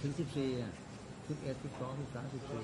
ถึงสิบสี่อะสิบเอ็ดสิบสองสิบสามสิบสี่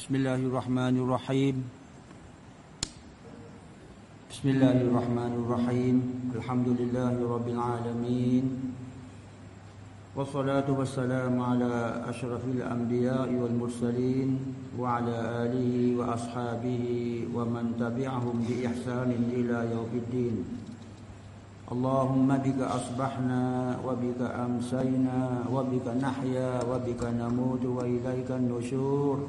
بسم الله الرحمن الرحيم. بسم الله الرحمن الرحيم. الحمد لله رب العالمين. والصلاة والسلام على أشرف الأنبياء والمرسلين وعلى آله وأصحابه ومن تبعهم بإحسان إلى يوم الدين. اللهم بك أصبحنا وبك أمسينا وبك نحيا وبك نموت وإليك النشور.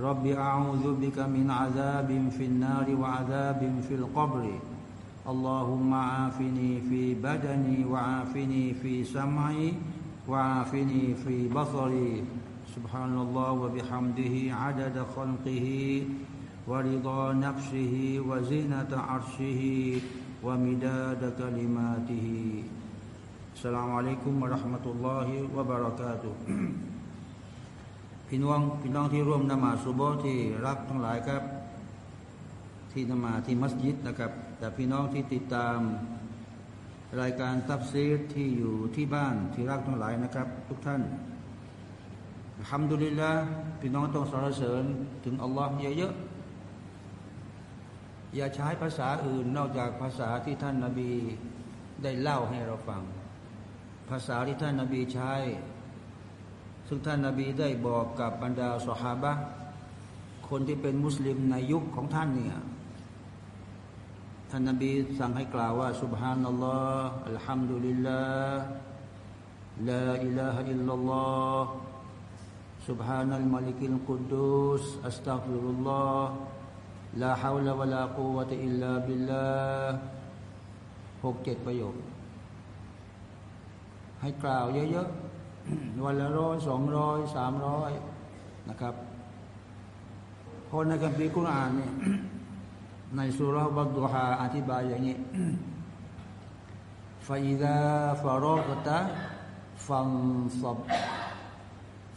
رب أعوذ بك من عذاب في النار وعذاب في القبر. اللهم عافني في بدني وعافني في سمعي وعافني في بصري. سبحان الله وبحمده عدد خلقه ورضا نفسه وزينة عرشه ومداد كلماته. السلام عليكم ورحمة الله وبركاته. พี่น้องพี่น้องที่ร่วมนมาสุโบที่รักทั้งหลายครับ ที่นมาที่มัสยิดนะครับ แต่พี่น้องที่ติดตามรายการตับซีดที่อยู่ที่บ้านที่รักทั้งหลายนะครับ ทุกท่านทำดุลิลละพี่น้องต้องสรรเสริญถึงอัลลอฮ์เยอะๆอย่าใช้ภาษาอื่นนอกจากภาษาที่ท่านนาบีได้เล่าให้เราฟัง ภาษาที่ท่านนาบีใช้ ซึ่งท่านนาบีได้บอกกับบรรดาสหาบะคนที่เป็นมุสลิมในยุคของท่านเนี่ยท่านนบีสั่งให้กล่าวว่า سبحان الله الحمد لله لا إله إلا الله سبحان الملك القدوس أستغفر الله لا حول ولا قوة إلا بالله หกเจ็ดประโยค ให้กล่าวเยอะๆ วันละร้อยสองร้อยสามร้อยนะครับพอในคัมภีร์กุรอานเนี่ยในสุราบัตุฮาอธิบายอย่างนี้ฟาอิดาฟารอกตะฟังซับ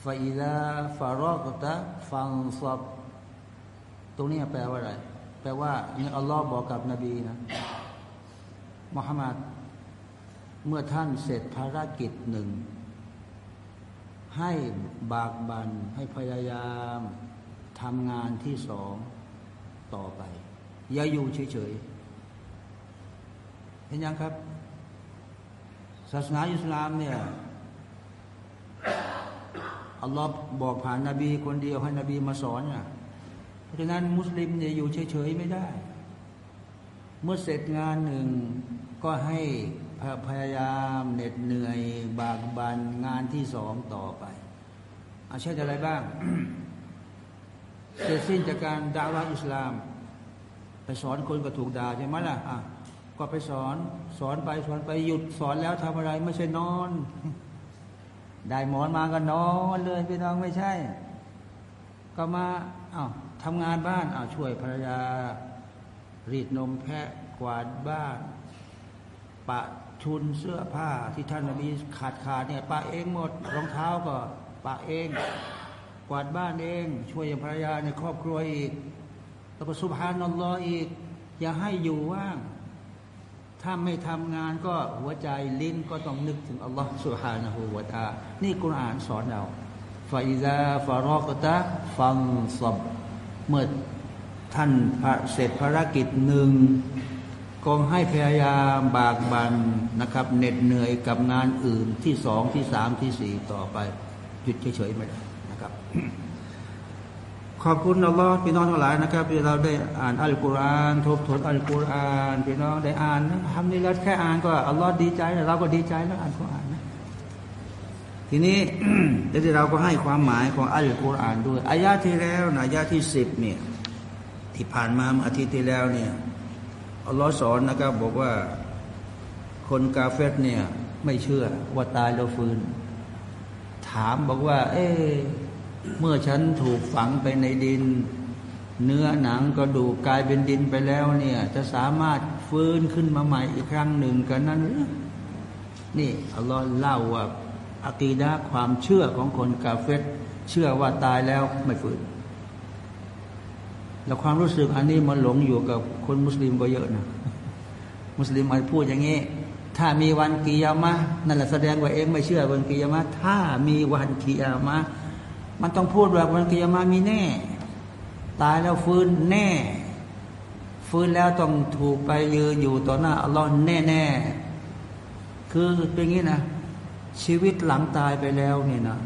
ฟาอิดาฟารอกตะฟังซับตรงนี้แปลว่าอะไร แปลว่านี่อัลลอฮ์บอกกับนบีนะมุฮัมมัดเมื่อท่านเสร็จภารกิจหนึ่ง ให้บากบันให้พยายามทำงานที่สองต่อไป อย่าอยู่เฉยๆเห็นยังครับ ศาสนาอิสลามเนี่ยอัลลอฮ์บอกผ่านนาบีคนเดียวให้นบีมาสอนอะเพราะฉะนั้นมุสลิมเนี่ยอยู่เฉยๆไม่ได้ เมื่อเสร็จงานหนึ่งก็ให้ พยายามเหน็ดเหนื่อย บากบันงานที่สองต่อไปอาเช่นอะไรบ้างเสร็จสิ้นจากการดาวะอิสลาม ไปสอนคนก็ถูกด่าใช่ไหมล่ะอะก็ไปสอนสอนไปสอนไปหยุดสอนแล้วทำอะไร ไม่ใช่นอน ได้หมอนมาก็นอนเลยพี่น้องไม่ใช่ ก็มาอ้าวทำงานบ้านอ้าวช่วยภรรยา รีดนมแพะกวาดบ้าน ปะ ชุนเสื้อผ้าที่ท่านนบีขาดขาดเนี่ยปะเองหมดรองเท้าก็ปะเอง กวาดบ้านเอง ช่วยภรรยาในครอบครัวอีกแล้วก็สุภานัลลออีก อย่าให้อยู่ว่าง ถ้าไม่ทำงานก็หัวใจลิ้นก็ต้องนึกถึงอัลลอฮ์สุฮานะฮูวะตา นี่กุรอานสอนเราฟาอิซาฟารอกตะฟังซับเมื่อท่านเสร็จภารกิจหนึ่ง ก็ให้พยายามบากบันนะครับเหน็ดเหนื่อยกับงานอื่นที่สองที่สามที่สี่ต่อไปหยุดเฉยๆไม่ได้นะครับ ขอบคุณอัลลอฮ์พี่น้องทั้งหลายนะครับที่เราได้อ่านอัลกุรอานทบทวนอัลกุรอานพี่น้องได้อ่านนะทำนี่แล้วแค่อ่านก็อัลลอฮ์ดีใจเราก็ดีใจแล้วอ่านกุรอานนะทีนี้เดี๋ยวเราก็ให้ความหมายของอัลกุรอานด้วยอายะที่แล้วนะอายะที่สิบเนี่ยที่ผ่านมาเมื่ออาทิตย์ที่แล้วเนี่ย อัลลอฮ์สอนนะครับ บอกว่าคนกาเฟตเนี่ย ไม่เชื่อว่าตายแล้วฟื้น ถามบอกว่า เอ๊เมื่อฉันถูกฝังไปในดิน เนื้อหนังกระดูกกลายเป็นดินไปแล้วเนี่ย จะสามารถฟื้นขึ้นมาใหม่อีกครั้งหนึ่งกันนั้นหรือนี่อัลลอฮ์เล่าว่าอากีดะความเชื่อของคนกาเฟตเชื่อว่าตายแล้วไม่ฟื้น แล้วความรู้สึกอันนี้มันหลงอยู่กับคนมุสลิมก็เยอะนะมุสลิมมาพูดอย่างนี้ ถ้ามีวันกิยามะนั่นแหละแสดงว่าเองไม่เชื่อวันกิยามะถ้ามีวันกิยามะมันต้องพูดว่าวันกิยามะมีแน่ ตายแล้วฟื้นแน่ ฟื้นแล้วต้องถูกไปยืนอยู่ต่อหน้าอัลลอฮ์แน่แน่คือเป็นงี้นะ ชีวิตหลังตายไปแล้วเนี่ยนะ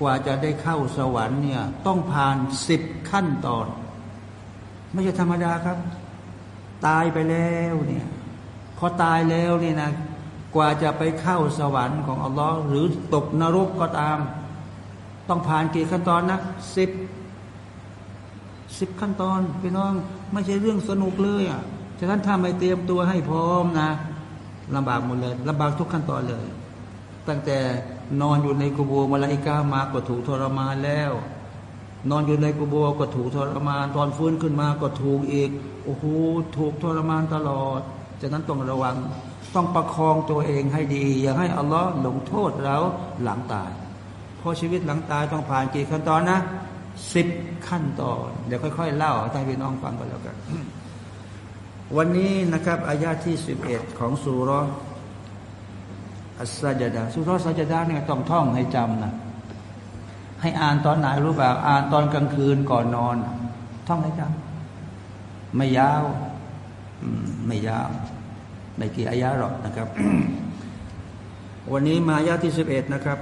กว่าจะได้เข้าสวรรค์เนี่ย ต้องผ่านสิบขั้นตอน ไม่ใช่ธรรมดาครับ ตายไปแล้วเนี่ยพอตายแล้วนี่นะกว่าจะไปเข้าสวรรค์ของอัลลอฮ์หรือตกนรกก็ตาม ต้องผ่านกี่ขั้นตอนนะสิบสิบขั้นตอนพี่น้องไม่ใช่เรื่องสนุกเลยอะฉะนั้นถ้าไม่เตรียมตัวให้พร้อมนะลำบากหมดเลยลำบากทุกขั้นตอนเลย ตั้งแต่นอนอยู่ในกุโบมาลาอิกามาก็ถูกทรมานแล้ว นอนอยู่ในกุโบก็ถูกทรมาน ตอนฟื้นขึ้นมาก็ถูกอีกโอ้โหถูกทรมานตลอดฉะนั้นต้องระวัง ต้องประคองตัวเองให้ดี อย่าให้อัลลอฮ์ลงโทษเราหลังตาย เพราะชีวิตหลังตายต้องผ่านกี่ขั้นตอนนะสิบขั้นตอน เดี๋ยวค่อยๆเล่าให้พี่น้องฟังกันแล้วกัน วันนี้นะครับอายาที่สิบเอ็ดของสุรอัสซาจดาสุรอัสซาจดาเนี่ยต้องท่องให้จำนะ ให้อ่านตอนไหนรู้เปล่าอ่านตอนกลางคืนก่อนนอน ท่องได้จังไม่ยาวไม่ยาวไม่กี่อายะหรอกนะครับ วันนี้มาอายะที่สิบเอ็ดนะครับ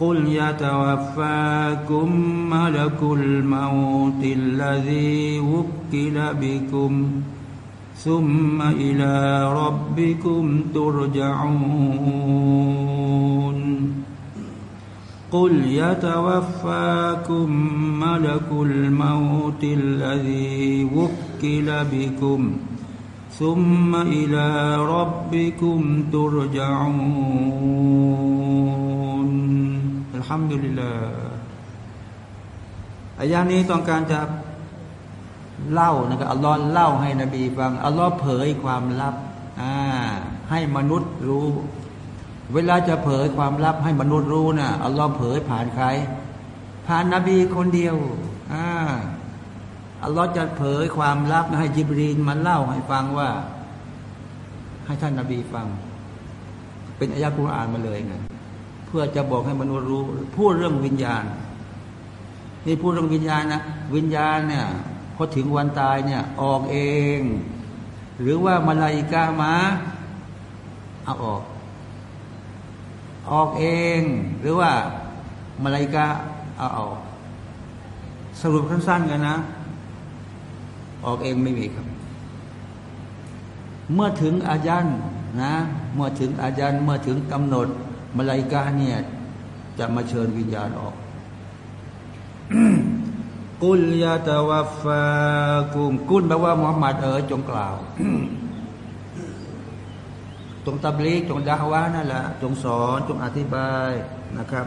قل يتوفاكم ملك الموت الذي وكل بكم ثم إلى ربكم ترجعونน قل يتوفاكم ملك الموت الذي وكل بكم ثم إلى ربكم ترجعون الحمد لله อายานี้ต้องการจะเล่านะครับอัลลอฮ์เล่าให้นบีฟังอัลลอฮ์เผยความลับอ่าให้มนุษย์รู้ เวลาจะเผยความลับให้มนุษย์รู้นะ่ะอัลลอฮ์เผยผ่านใคร ผ่านนบีคนเดียวอ่าอัลลอฮ์จะเผยความลับให้จิบรีนมาเล่าให้ฟังว่า ให้ท่านนบีฟัง เป็นอายะกุรอานมาเลยไงเพื่อจะบอกให้มนุษย์รู้ พูดเรื่องวิญญาณนี่พูดเรื่องวิญญาณนะวิญญาณเนี่ยพอถึงวันตายเนี่ยออกเอง หรือว่ามาลาอิกามาเอาออก ออกเอง หรือว่ามาลาอิกาเอาออกสรุปสั้นๆกันนะ ออกเองไม่มีครับ เมื่อถึงอายันนะ เมื่อถึงอายันเมื่อถึงกำหนดมาลาอิกาเนี่ยจะมาเชิญวิญญาณออกกุลยาตาวาฟากุมกุลแปลว่ามุฮัมมัดเอ๋ยจงกล่าว จงตับลีกจงดาวานั่นแหละจงสอนจงอธิบายนะครับ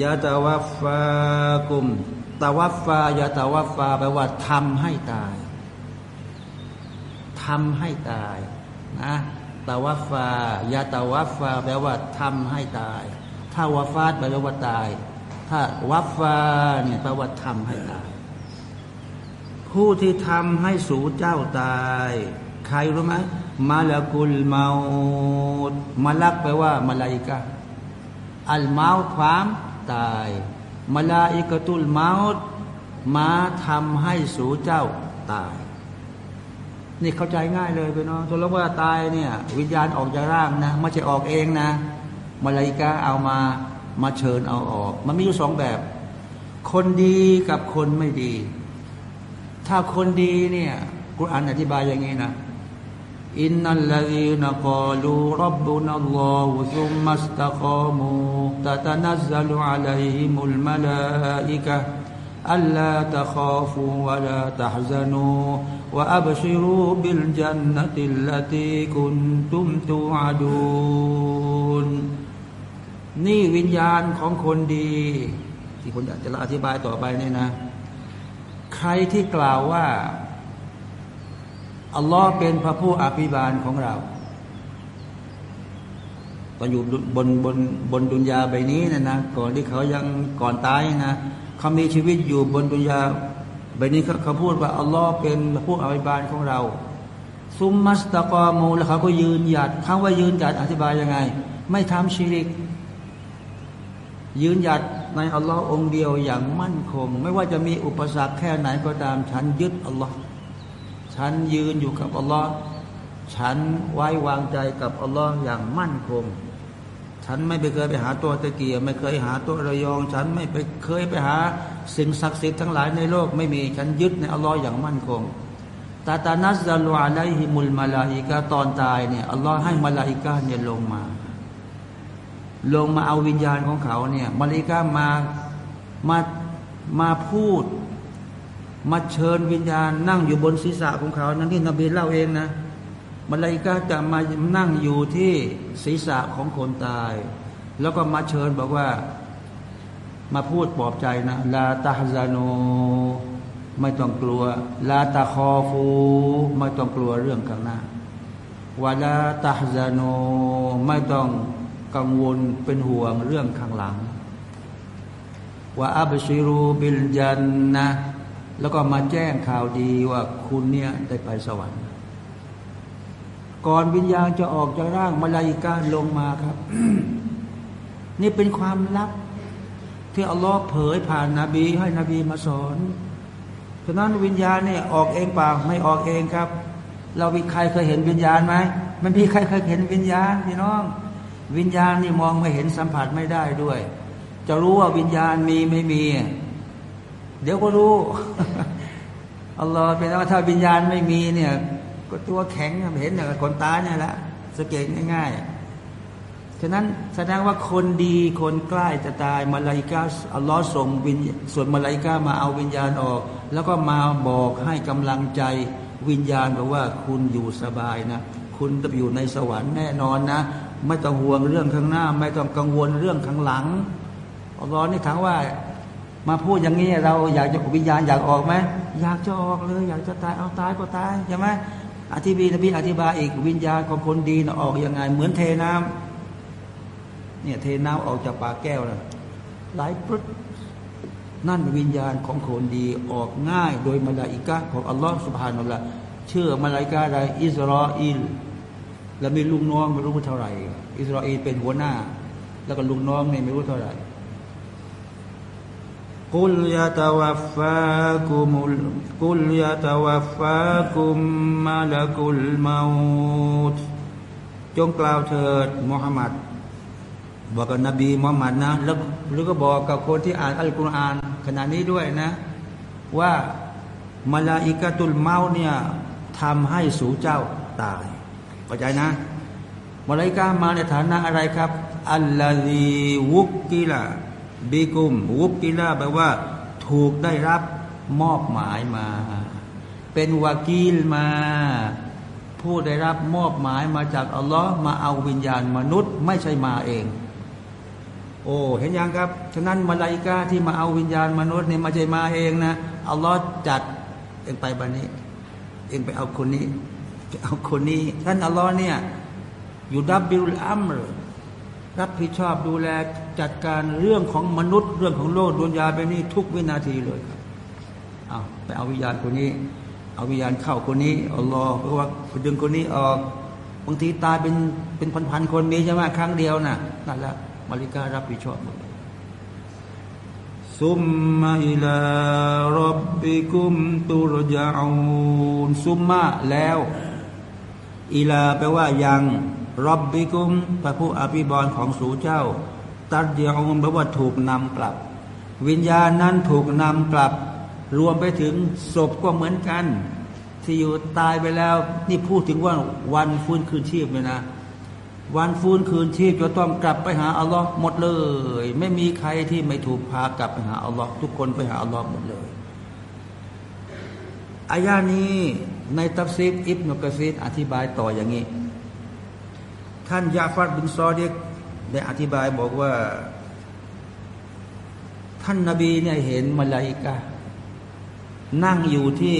ยาตาวาฟากุมตาวาฟายาตาวาฟาแปลว่าทำให้ตายทำให้ตายนะตาวาฟายาตาวาฟาแปลว่าทำให้ตาย ถ้าวาฟาดแปลว่าตาย ถ้าวัฟฟาเนี่ยแปลว่าทำให้ตาย ผู้ที่ทำให้สูเจ้าตาย ใครรู้ไหม มาลกุลเมาตมาลักแปลว่ามาลาอิกะอัลเมาตความตายมาลาอิกะตุลเมาตมาทำให้สูเจ้าตาย นี่เข้าใจง่ายเลยไปเน้องตัวลว่าตายเนี่ย วิญญาณออกจากร่างนะไม่ใช่ออกเองนะ มาลาอิกะเอามามาเชิญเอาออก มันมีอยู่สองแบบ คนดีกับคนไม่ดี ถ้าคนดีเนี่ยกุรอานอธิบายอย่างนี้นะ อินนัลลดีนกาลูรับบุนัลลอฮุซุมมัสตะกามูตะตะนัซซลุอะลัยฮิมุลมะลาอิกะอัลลาตะคาฟูวะลาตะฮซานูวะอับชิรูบิลจันนติลลตีกุนตุมตูอาดูน นี่วิญญาณของคนดี ที่ผมจะอธิบายต่อไปเนี่ยนะ ใครที่กล่าวว่า อัลลอฮ์เป็นพระผู้อภิบาลของเราตอนอยู่บนบนบนดุนยาใบนี้นะนะก่อนที่เขายังก่อนตายนะเขามีชีวิตอยู่บนดุนยาใบนี้เขาเขาพูดว่าอัลลอฮ์เป็นพระผู้อภิบาลของเรา ซุมมัสตะกอมูแล้วเขาก็ยืนหยัดคำว่ายืนหยัดอธิบายยังไง ไม่ทำชีริก ยืนหยัดในอัลลอฮ์องเดียวอย่างมั่นคง ไม่ว่าจะมีอุปสรรคแค่ไหนก็ตามฉันยึดอัลลอฮ์ ฉันยืนอยู่กับอัลลอฮ์ฉันไว้วางใจกับอัลลอฮ์อย่างมั่นคง ฉันไม่ไปเคยไปหาตัวตะเกียบไม่เคยหาตัวระยอง ฉันไม่ไปเคยไปหาสิ่งศักดิ์สิทธิ์ทั้งหลายในโลกไม่มี ฉันยึดในอัลลอฮ์อย่างมั่นคงตาตานัสซาลูอะลัยฮิมุลมาลาอิกาตอนตายเนี่ยอัลลอฮ์ให้มาลาอิกาเนี่ยลงมา ลงมาเอาวิญญาณของเขาเนี่ยมาลิกามามามาพูด มาเชิญวิญญาณนั่งอยู่บนศีรษะของเขานั่นที่นบีเล่าเองนะมาลิกาจะมานั่งอยู่ที่ศีรษะของคนตาย แล้วก็มาเชิญบอกว่ามาพูดปลอบใจนะลาตาฮซาโนไม่ต้องกลัว ลาตาคอฟูไม่ต้องกลัวเรื่องข้างหน้าวาลาตาฮซาโนไม่ต้องกังวลเป็นห่วงเรื่องข้างหลังว่าอับชิรูบิลจันนะ แล้วก็มาแจ้งข่าวดีว่าคุณเนี่ยได้ไปสวรรค์ ก่อนวิญญาณจะออกจากร่างมาลายิกาลงมาครับ นี่เป็นความลับ ที่อัลลอฮ์เผยผ่านนาบี ให้นบีมาสอนฉะนั้นวิญญาณเนี่ยออกเองเปล่าไม่ออกเองครับ เรามีใครเคยเห็นวิญญาณไหมมันมีใครเคยเห็นวิญญาณพี่น้อง วิญญาณนี่มองไม่เห็นสัมผัสไม่ได้ด้วย จะรู้ว่าวิญญาณมีไม่มี เดี๋ยวก็รู้อัลลอฮ์เป็นว่าถ้าวิญญาณไม่มีเนี่ยก็ตัวแข็งเห็นเนี่ยคนตายเนี่ยแหละสงเกตง่ายๆ ฉะนั้นแสดงว่าคนดีคนใกล้จะตายมาลายกาอัลลอฮ์ส่งวิญส่วนมาลายกามาเอาวิญญาณออก แล้วก็มาบอกให้กำลังใจวิญญาณบอกว่าคุณอยู่สบายนะ คุณจะอยู่ในสวรรค์แน่นอนนะ ไม่ต้องห่วงเรื่องข้างหน้า ไม่ต้องกังวลเรื่องข้างหลังอัลลอฮ์นี่ถามว่า มาพูดอย่างนี้เราอยากจะวิญญาณอยากออกไหมอยากจะออกเลย อยากจะตายเอาตายก็ตายใช่ไหมอธิบีนบีอธิบายอีกวิญญาณของคนดีนะออกยังไง เหมือนเทน้ำเนี่ยเทน้ำออกจากปากแก้วนะไหลปรึดนั่นวิญญาณของคนดีออกง่ายโดยมาลาอิกะของอัลลอฮฺสุบฮานุละเชื่อมาลาอิกะอะไรอิสราเอลแล้วมีลุงน้องไม่รู้เท่าไหร่ อิสราเอลเป็นหัวหน้า แล้วก็ลุงน้องเนี่ยไม่รู้เท่าไหร่ กุลยาตวัฟฟากุมุลกุลยาตวัฟฟากุมมาลกุลมาอุตจงกล่าวเถิดมุฮัมมัดบอกกับนบีมุฮัมมัดนะแล้วหรือก็บอกกับคนที่อ่านอัลกุรอานขณะนี้ด้วยนะ ว่ามาลาอิกาตุลเมาเนี่ยทำให้สูเจ้าตายเข้าใจนะมาลาอิกามาในฐานะอะไรครับ อัลลอฮีวุกกิละ บิกุมวุบกิลาแปลว่า ถูกได้รับมอบหมายมา เป็นวากีลมา ผู้ได้รับมอบหมายมาจากอัลลอฮ์มาเอาวิญญาณมนุษย์ ไม่ใช่มาเอง โอ้เห็นยังครับ ฉะนั้นมาลาอิกาที่มาเอาวิญญาณมนุษย์เนี่ยม่ใช่มาเองนะอัลลอฮ์จัดเองไปบันนี้ เองไปเอาคนนี้ไปเอาคนนี้ท่านอัลลอฮ์เนี่ยอยู่ดับบิลอัมร รับผิดชอบดูแลจัดการเรื่องของมนุษย์ เรื่องของโลกดวงยาไปนี่ทุกวินาทีเลยครับเอาไปเอาวิญญาณคนนี้ เอาวิญญาณเข้าคนนี้อัลลอฮ์เพราะว่าดึงคนนี้ออกบางทีตายเป็นเป็นพันๆคนมีใช่ไหมครั้งเดียวนะ่ะนั่นแหละมาริการรับผิดชอบหมดซุมมาอิลารับบิกุมตุรจาอูนซุมมาแล้ว อิลาแปลว่ายัง รับบิกุมพระผู้อภิบาลของสูเจ้า ตัดเดียวองแปลว่าถูกนำกลับ วิญญาณนั้นถูกนำกลับ รวมไปถึงศพก็เหมือนกัน ที่อยู่ตายไปแล้ว นี่พูดถึงว่าวันฟื้นคืนชีพเลยนะ วันฟื้นคืนชีพจะต้องกลับไปหาอัลลอฮ์หมดเลย ไม่มีใครที่ไม่ถูกพากลับไปหาอัลลอฮ์ทุกคนไปหาอัลลอฮ์หมดเลยอายะนี้ในตัฟซีรอิบนุกะซีรอธิบายต่ออย่างนี้ ท่านยาฟัรบินซอดิกได้อธิบายบอกว่า ท่านนาบีเนี่ยเห็นมาลาอิกานั่งอยู่ที่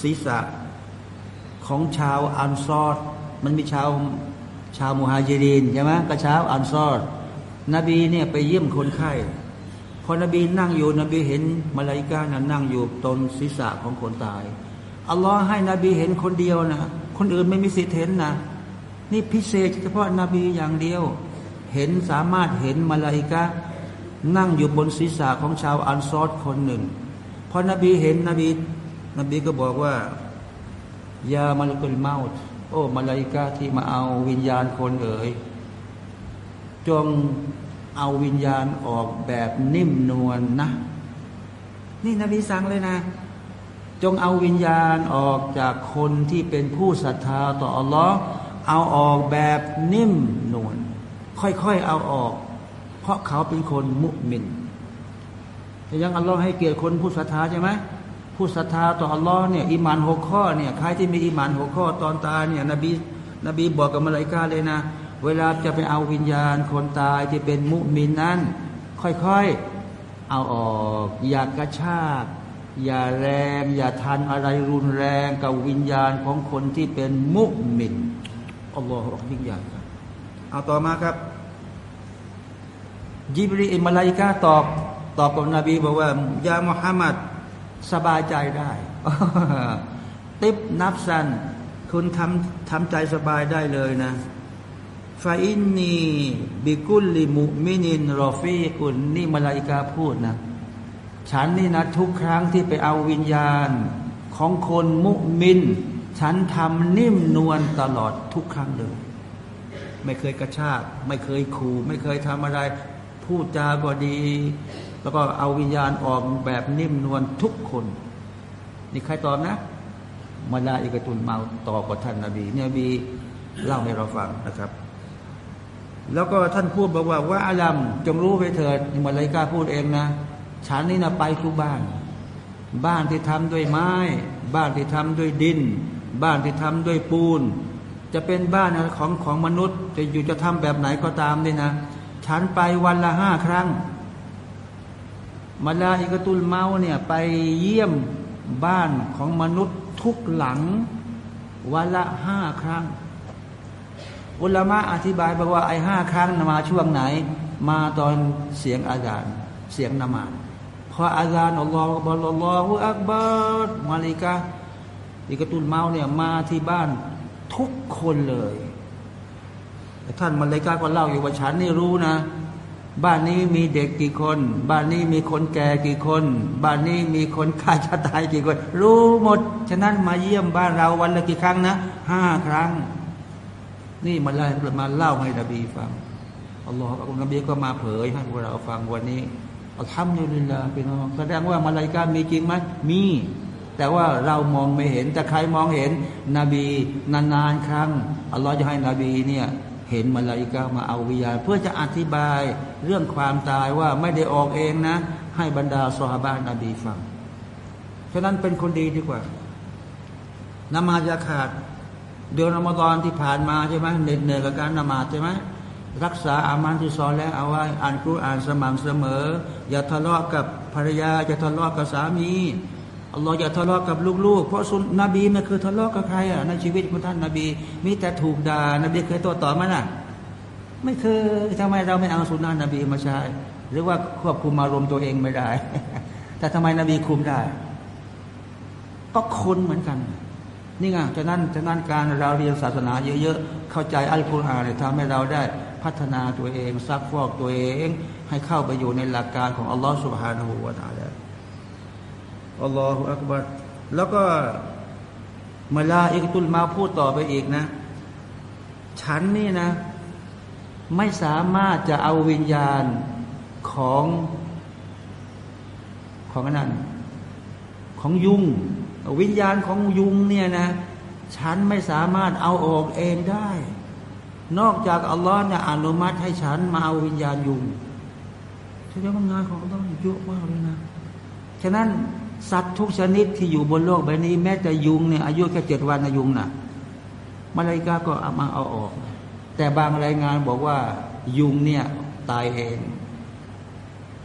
ศีรษะของชาวอันซอรมันมีชาวชาวมุฮาจิรินใช่ไหมก็ชาอันซอรนบีเนี่ยไปเยี่ยมคนไข้พอนบีนั่งอยู่นบีเห็นมาลาอิกานะนั่งอยู่ตนศีรษะของคนตายอัลลอฮ์ให้นบีเห็นคนเดียวนะคนอื่นไม่มีสิทธิ์เห็นนะ นี่พิเศษเฉพาะนบีอย่างเดียว เห็นสามารถเห็นมาลาอิกานั่งอยู่บนศีรษะของชาวอันซอรคนหนึ่งพอนบีเห็นนบี นบีก็บอกว่ายามาลุกุลเมาต์โอ้มาลาอิกาที่มาเอาวิญญาณคนเอ๋ยจงเอาวิญญาณออกแบบนิ่มนวลนนะ นี่นบีสั่งเลยนะ จงเอาวิญญาณออกจากคนที่เป็นผู้ศรัทธาต่ออัลลอฮ์ เอาออกแบบนิ่มนวลค่อยๆเอาออก เพราะเขาเป็นคนมุมินแต่ยังอัลลอฮ์ให้เกียรติคนผู้ศรัทธาใช่ไหมผู้ศรัทธาต่ออัลลอฮ์เนี่ยอิมานหกข้อเนี่ยใครที่มีอิมานหกข้อตอนตายเนี่ยนบีนบีบอกกับมาลาอิกาเลยนะ เวลาจะไปเอาวิญญาณคนตายที่เป็นมุมินนั้น ค่อยๆเอาออก อย่ากระชากอย่าแรง อย่าทันอะไรรุนแรงกับวิญญาณของคนที่เป็นมุมิน อัลลอฮฺยิ่งใหญ่ครับเอาต่อมาครับยิบรีอิมาลาอิกาตอบตอบกับนบีบอกว่ายามุฮัมมัดสบายใจได้ติบนับสันคุณทำทำใจสบายได้เลยนะฟาอินนีบิกุลลิมุมินินรอฟีกุนนี่มาลาอิกาพูดนะ ฉันนี่นะ ทุกครั้งที่ไปเอาวิญญาณของคนมุมิน ฉันทำนิ่มนวลตลอดทุกครั้งเลย ไม่เคยกระชากไม่เคยขู่ไม่เคยทำอะไร พูดจาก็ดี แล้วก็เอาวิญญาณออกแบบนิ่มนวลทุกคน นี่ใครตอบนะมาลาอิกตุนมาต่อกับท่านนาบีเนี่ยบีเล่าให้เราฟังนะครับ แล้วก็ท่านพูดบอกว่าว่าอาลัมจงรู้ไปเถิดมาลาอิกาพูดเองนะฉันนี่นะไปทุกบ้าน บ้านที่ทำด้วยไม้ บ้านที่ทำด้วยดิน บ้านที่ทำด้วยปูน จะเป็นบ้านของของมนุษย์ จะอยู่จะทำแบบไหนก็ตามนี่นะ ฉันไปวันละห้าครั้ง มาลาอิกตุลเมาเนี่ยไปเยี่ยมบ้านของมนุษย์ทุกหลังวันละห้าครั้ง อุลามะอธิบายบอกว่าไอ้ห้าครั้งมาช่วงไหน มาตอนเสียงอาจารย์เสียงนมาดพออาจารย์อัลลอฮฺบอลลอฮฺอักบัรมาลิกา อิกตุลเมาเนี่ยมาที่บ้านทุกคนเลยท่านมาลิกาก็เล่าอยู่ว่าฉันนี่รู้นะ บ้านนี้มีเด็กกี่คน บ้านนี้มีคนแก่กี่คน บ้านนี้มีคนฆ่าชาตายกี่คน รู้หมด ฉะนั้นมาเยี่ยมบ้านเราวันละกี่ครั้งนะห้าครั้ง นี่มาเล่ามาเล่าให้นบีฟังอัลลอฮฺนบีก็มาเผยให้พวกเราฟังวันนี้อัลฮัมดุลิลลาห์พี่น้องแสดงว่ามาลายกามีจริงไหมมี แต่ว่าเรามองไม่เห็น แต่ใครมองเห็นนบีนานๆครั้งอัลลอฮฺจะให้นบีเนี่ยเห็นมาลายกามาเอาวิญญาณเพื่อจะอธิบายเรื่องความตายว่าไม่ได้ออกเองนะ ให้บรรดาสฮาบานนบีฟังฉะนั้นเป็นคนดีดีกว่า นมาจะขาด เดือนอมฎอนที่ผ่านมาใช่ไหมเหน็ดเหนื่อยกับการนมาใช่ไหมรักษาอามันที่สอนแล้วเอาไว้อ่านกุรอ่านสม่ำเสมอ อย่าทะเลาะกับภรรยาอย่าทะเลาะกับสามี อัลลอฮ์อย่าทะเลาะกับลูกๆ เพราะสุนนบีไม่เคยทะเลาะกับใครอะในชีวิตของท่านนบี มีแต่ถูกด่านบีเคยตัวต่อมันอะ ไม่เคยทำไมเราไม่เอาสุนนะนบีมาใช้ หรือว่าควบคุมอารมณ์ตัวเองไม่ได้ แต่ทำไมนบีคุมได้ ก็คนเหมือนกัน นี่ไงฉะนั้นฉะนั้นการเราเรียนศาสนาเยอะๆ เข้าใจอัลกุรอานเนี่ยทำให้เราได้พัฒนาตัวเองซักฟอกตัวเอง ให้เข้าไปอยู่ในหลักการของอัลลอฮฺสุบฮานาหูวาตาลา อัลลอฮฺอักบัรแล้วก็มาลาอิกตุลมาพูดต่อไปอีกนะ ฉันนี่นะ ไม่สามารถจะเอาวิญญาณของของนั้นของยุง วิญญาณของยุงเนี่ยนะ ฉันไม่สามารถเอาออกเองได้ นอกจากอัลลอฮ์เนี่ยอนุมัติให้ฉันมาเอาวิญญาณยุงแสดงว่างานของอัลลอฮ์เยอะมากเลยนะ ฉะนั้น สัตว์ทุกชนิดที่อยู่บนโลกใบนี้ แม้แต่ยุงเนี่ยอายุแค่เจ็ดวันนะยุงนะ่ะมาลายกาก็เอามาเอาออก แต่บางรายงานบอกว่ายุงเนี่ยตายเอง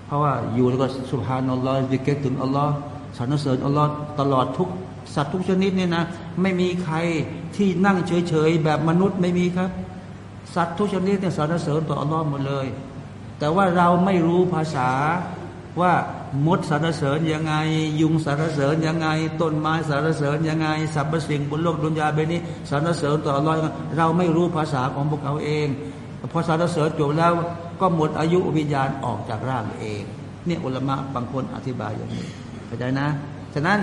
เพราะว่าอยู่แล้วก็สุภานัลลอฮฺวิเกตถึงอัลลอฮ์สรรเสริญอัลลอฮ์ตลอดทุกสัตว์ทุกชนิดเนี่ยนะไม่มีใครที่นั่งเฉยๆแบบมนุษย์ไม่มีครับ สัตว์ทุกชนิดเนี่ยสรรเสริญต่ออัลลอฮ์หมดเลย แต่ว่าเราไม่รู้ภาษาว่า มดสรรเสริญยังไง ยุงสรรเสริญยังไง ต้นไม้สรรเสริญยังไงสรรพสิ่งบนโลกดุนยาเบนี้สรรเสริญต่ออัลลอฮ์เราไม่รู้ภาษาของพวกเขาเองพอสรรเสริญจบแล้วก็หมดอายุวิญญาณออกจากร่างเองเนี่ยอุลมะบางคนอธิบายอย่างนี้เข้าใจนะฉะนั้น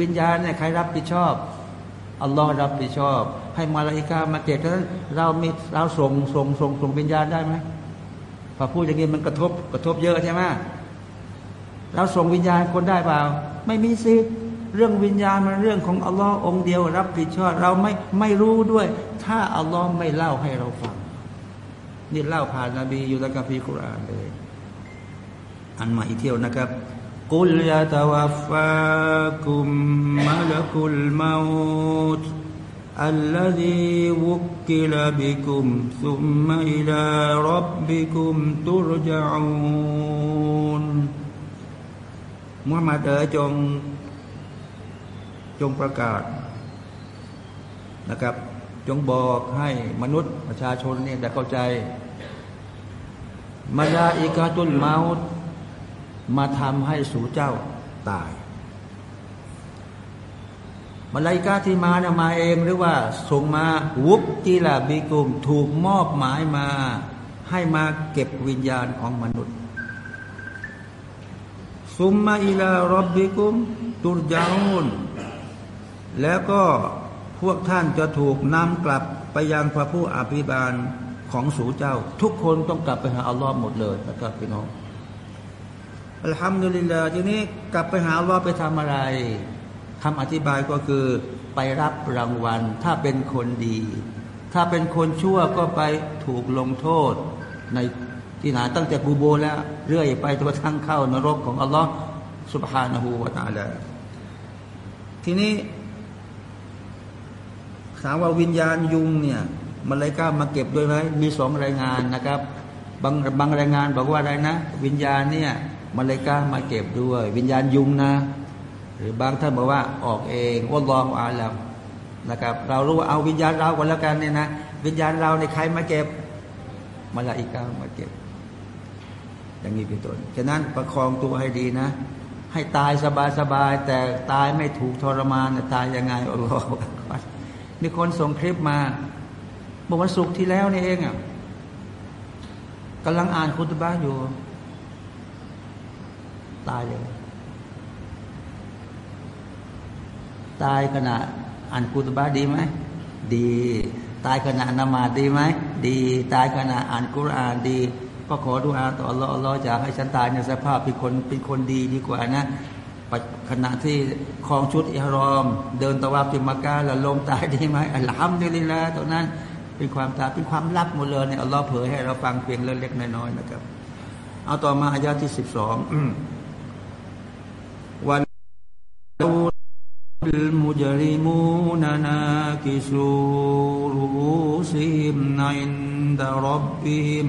วิญญาณเนี่ยใครรับผิดชอบอัลลอฮ์รับผิดชอบ ให้มาลาอิกามาเก็บฉะนั้นเรามีเราส่งส่งส่งส่งวิญญาณได้ไหมพอพูดอย่างนี้มันกระทบกระทบเยอะใช่ไหม เราส่งวิญญาณคนได้เปล่า ไม่มีสิทธิ์เรื่องวิญญาณมันเรื่องของอัลลอฮ์องเดียวรับผิดชอบเราไม่ไม่รู้ด้วย ถ้าอัลลอฮ์ไม่เล่าให้เราฟัง นี่เล่าผ่านนบีอยู่แล้กับพีกุรานเลย อันมาอีกเที่ยวนะครับกุลยาตาวฟากุมมาลกุลมาอุตอัลลอฮีวุกิลบิคุมซุมมาอิลารับบิคุมตุรจาอูน ฮัมมัดเอ๋ยจงจงประกาศนะครับ จงบอกให้มนุษย์ประชาชนเนี่ยได้เข้าใจ มาลาอิกาตุลเมาต์มาทำให้สู่เจ้าตายมาลาอิกาที่มาเนี่ยมาเองหรือว่าส่งมาวุบกิลาบิกุมถูกมอบหมายมา ให้มาเก็บวิญญาณของมนุษย์ ซุมมาอิลารอบบิกุมตุรจาอุนแล้วก็พวกท่านจะถูกนำกลับไปยังพระผู้อภิบาลของสูเจ้า ทุกคนต้องกลับไปหาอัลลอฮ์หมดเลยนะครับพี่น้องอัลฮัมดุลิลลาห์ทีนี้กลับไปหาอัลลอฮ์ไปทำอะไรคำอธิบายก็คือไปรับรางวัล ถ้าเป็นคนดี ถ้าเป็นคนชั่วก็ไปถูกลงโทษใน ที่ไหนตั้งแต่กูโบแล้ว เรื่อยไปจนกระทั่งเข้านรกของอัลลอฮ์สุบฮานะฮูวาตาลาทีนี้ถามว่าวิญญาณยุงเนี่ยมาเลยกล้ามาเก็บด้วยไหมมีสองรายงานนะครับ บางบางรายงานบอกว่าอะไรนะ วิญญาณเนี่ยมาเลยกล้ามาเก็บด้วย วิญญาณยุงนะ หรือบางท่านบอกว่าออกเองว่าลองอาลัมนะครับ เรารู้ว่าเอาวิญญาณเราก่อนแล้วกันเนี่ยนะ วิญญาณเราในใครมาเก็บมาลาอิกามาเก็บ อย่างนี้เป็นต้นฉะนั้นประคองตัวให้ดีนะ ให้ตายสบายๆแต่ตายไม่ถูกทรมานตายยังไงอัลลอฮฺมีคนส่งคลิปมาเมื่อวันศุกร์ที่แล้วนี่เองอะกำลังอ่านคุตบ้าอยู่ ตายเลยตายขณะอ่านคุตบ้าดีไหมดี ตายขณะนมาดดีไหมดี ตายขณะอ่านกุรอานดี ก็ขอดุอาต่อรอฮ์ออยากให้ฉันตายในสภาพเป็นคนเป็นคนดีดีกว่านะขณะที่คลองชุดอิฮรอม เดินตะวันติมากาแล้วลมตายดีไหมอัลฮัมดุลิลละตอนนั้นเป็นความตายเป็นความลับหมดเลยเนี่ยอัลลอฮ์เผยให้เราฟังเพียงเล็กๆน้อยๆนะครับ เอาต่อมาอายาที่สิบสองวันดูลมุจริมูนานาคิสูรูซิมในดารบบิม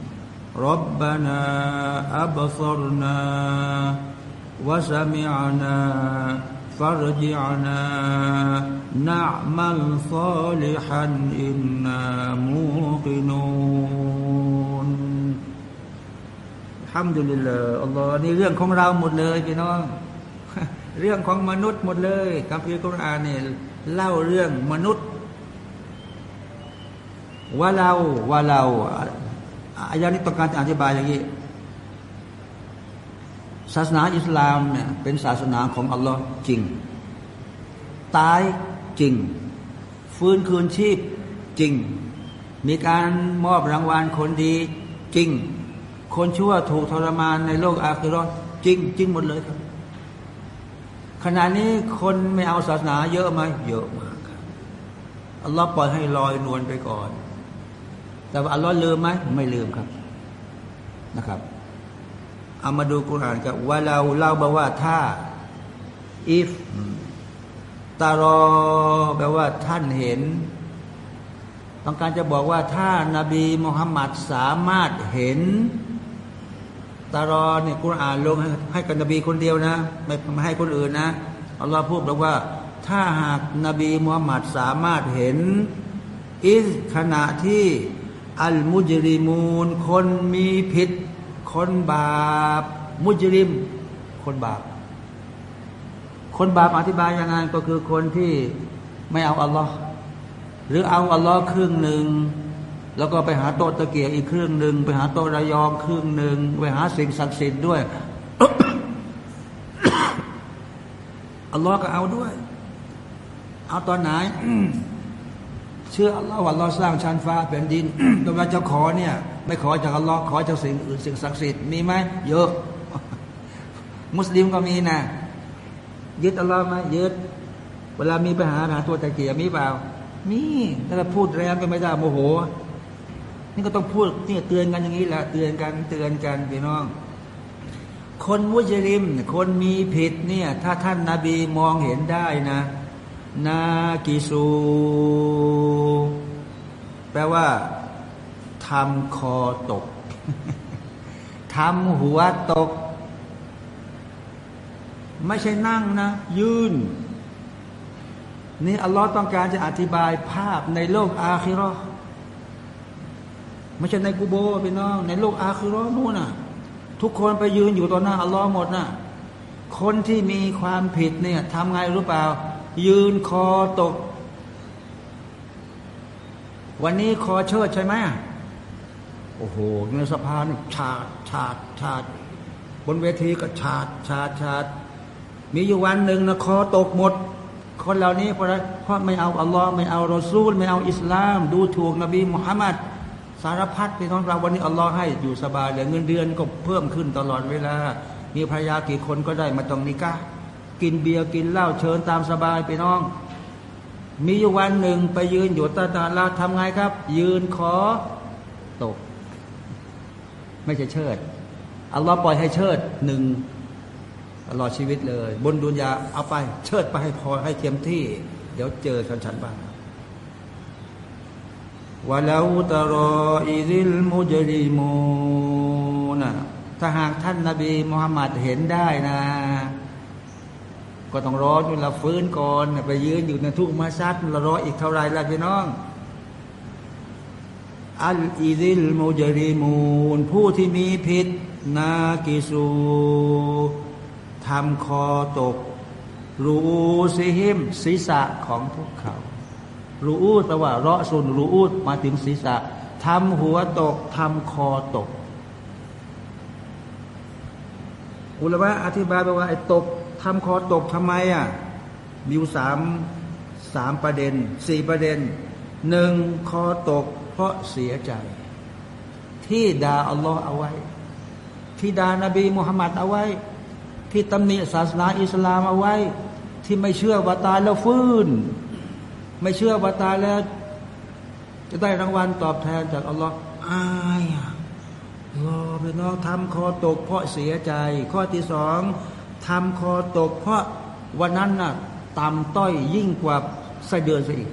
ربنا أبصرنا وسمعنا فارجعنا نعمل صالحا إنا موقنون الحمد لله อัลลอฮ์นี่เรื่องของเราหมดเลยพี่น้อง เรื่องของมนุษย์หมดเลยคัมภีร์กุรอานเนี่ยเล่าเรื่องมนุษย์ ว่าเราว่าเรา อายานี้ต้องการจะอธิบายอย่างนี้ ศาสนาอิสลามเนี่ยเป็นศาสนาของอัลลอฮ์จริง ตายจริง ฟื้นคืนชีพจริง มีการมอบรางวัลคนดีจริง คนชั่วถูกทรมานในโลกอาคิรอจริง จริงหมดเลยครับ ขณะนี้คนไม่เอาศาสนาเยอะไหมเยอะมากครับอัลลอฮ์ปล่อยให้ลอยนวลไปก่อน แต่ว่าอัลลอฮ์ลืมไหมไม่ลืมครับนะครับเอามาดูกุรอานกับว่าเราเล่าบอกว่าถ้า if ตารอแปลว่าท่านเห็น ต้องการจะบอกว่าถ้านาบีมุฮัมมัดสามารถเห็น ตารอเนี่ยกุรอานลงให้ให้กับนบีคนเดียวนะ ไม่ไม่ให้คนอื่นนะอัลลอฮ์พูดบอกว่า ถ้าหากนบีมุฮัมมัดสามารถเห็นอิสขณะที่ อัลมุจริมูนคนมีผิด คนบาป มุจริม คนบาป คนบาปอธิบายยังไงก็คือคนที่ไม่เอาอัลลอฮ์หรือเอาอัลลอฮ์ครึ่งหนึ่งแล้วก็ไปหาโต๊ะตะเกียอีกครึ่งหนึ่งไปหาโต๊ะระยองครึ่งหนึ่งไปหาสิ่งศักดิ์สิทธิ์ด้วยอัลลอฮ์ก็เอาด้วย เอาตอนไหน เชื่ออัลลอฮ์ว่าอัลลอฮ์สร้างชั้นฟ้าแผ่นดินเวลาจะขอเนี่ยไม่ขอจากอัลลอฮ์ขอจากสิ่งอื่นสิ่งศักดิ์สิทธิ์มีไหมเยอะ มุสลิมก็มีนะยึดอัลลอฮ์ไหมยึดเวลามีปัญหาหาตัวตะเกียบมีเปล่า มีถ้าพูดแรงก็ไม่ได้โมโห นี่ก็ต้องพูดนี่เตือนกันอย่างนี้แหละเตือนกันเตือนกันพี่น้อง คนมุจลิม คนมีผิดเนี่ย ถ้าท่านนาบีมองเห็นได้นะ นากิสูแปลว่าทำคอตกทำหัวตก ไม่ใช่นั่งนะ ยืน นี่อัลลอฮ์ต้องการจะอธิบายภาพในโลกอาคิรอไม่ใช่ในกูโบพี่น้อง ในโลกอาคิรอนู่นน่ะ ทุกคนไปยืนอยู่ต่อหน้าอัลลอฮ์หมดน่ะ คนที่มีความผิดเนี่ยทำไงรู้เปล่า ยืนคอตก วันนี้คอเชิดใช่ไหมโอ้โหในสะพานฉาดฉาดฉาดบนเวทีก็ฉาดฉาดฉาดมีอยู่วันหนึ่งนะคอตกหมด คนเหล่านี้เพราะอะไรเพราะไม่เอาอัลลอฮ์ไม่เอารอซูล ไม่เอาอิสลาม ดูถูกนบีมุฮัมมัดสารพัดพี่น้องเราวันนี้อัลลอฮ์ให้อยู่สบายเลยเงินเดือนก็เพิ่มขึ้นตลอดเวลา มีภรรยากี่คนก็ได้มาตรงนี้กะ กินเบียร์กินเหล้าเชิญตามสบายพี่น้อง มีอยู่วันหนึ่งไปยืนอยู่ตาตาลาทำไงครับ ยืนขอตก ไม่ใช่เชิดอัลลอฮ์ปล่อยให้เชิดหนึ่งตลอดชีวิตเลย บนดุนยาเอาไป เชิดไปให้พอให้เต็มที่ เดี๋ยวเจอกันฉันบ้างวะลาตรออิริลมุจริมูนะถ้าหากท่านนาบีมุฮัมมัดเห็นได้นะ ก็ต้องรอจนเราฟื้นก่อนไปยืนอยู่ในทุกมาซัดเรารออีกเท่าไรล่ะพี่น้อง อัลอิริลมุจริมูนผู้ที่มีผิดนากิสูทำคอตก รูซิหิมศีรษะของพวกเขา รูอูดแปลว่าเราะซุนรูอูดมาถึงศีรษะทำหัวตกทำคอตก อุลามะอธิบายไปว่าไอ้ตก ทำคอตกทำไมอะมิูสามสามประเด็นสี่ประเด็นหนึ่งคอตกเพราะเสียใจ ที่ด่าอัลลอฮ์เอาไว้ ที่ด่านบีมุฮัมมัดเอาไว้ ที่ตำหนิศาสนาอิสลามเอาไว้ ที่ไม่เชื่อว่าตายแล้วฟื้น ไม่เชื่อว่าตายแล้ว จะได้รางวัลตอบแทนจากอัลลอฮ์อายอะรอไปน้องทำคอตกเพราะเสียใจ ข้อที่สอง ทำคอตก เพราะวันนั้นน่ะต่ำต้อยยิ่งกว่าไส้เดือนซะอีก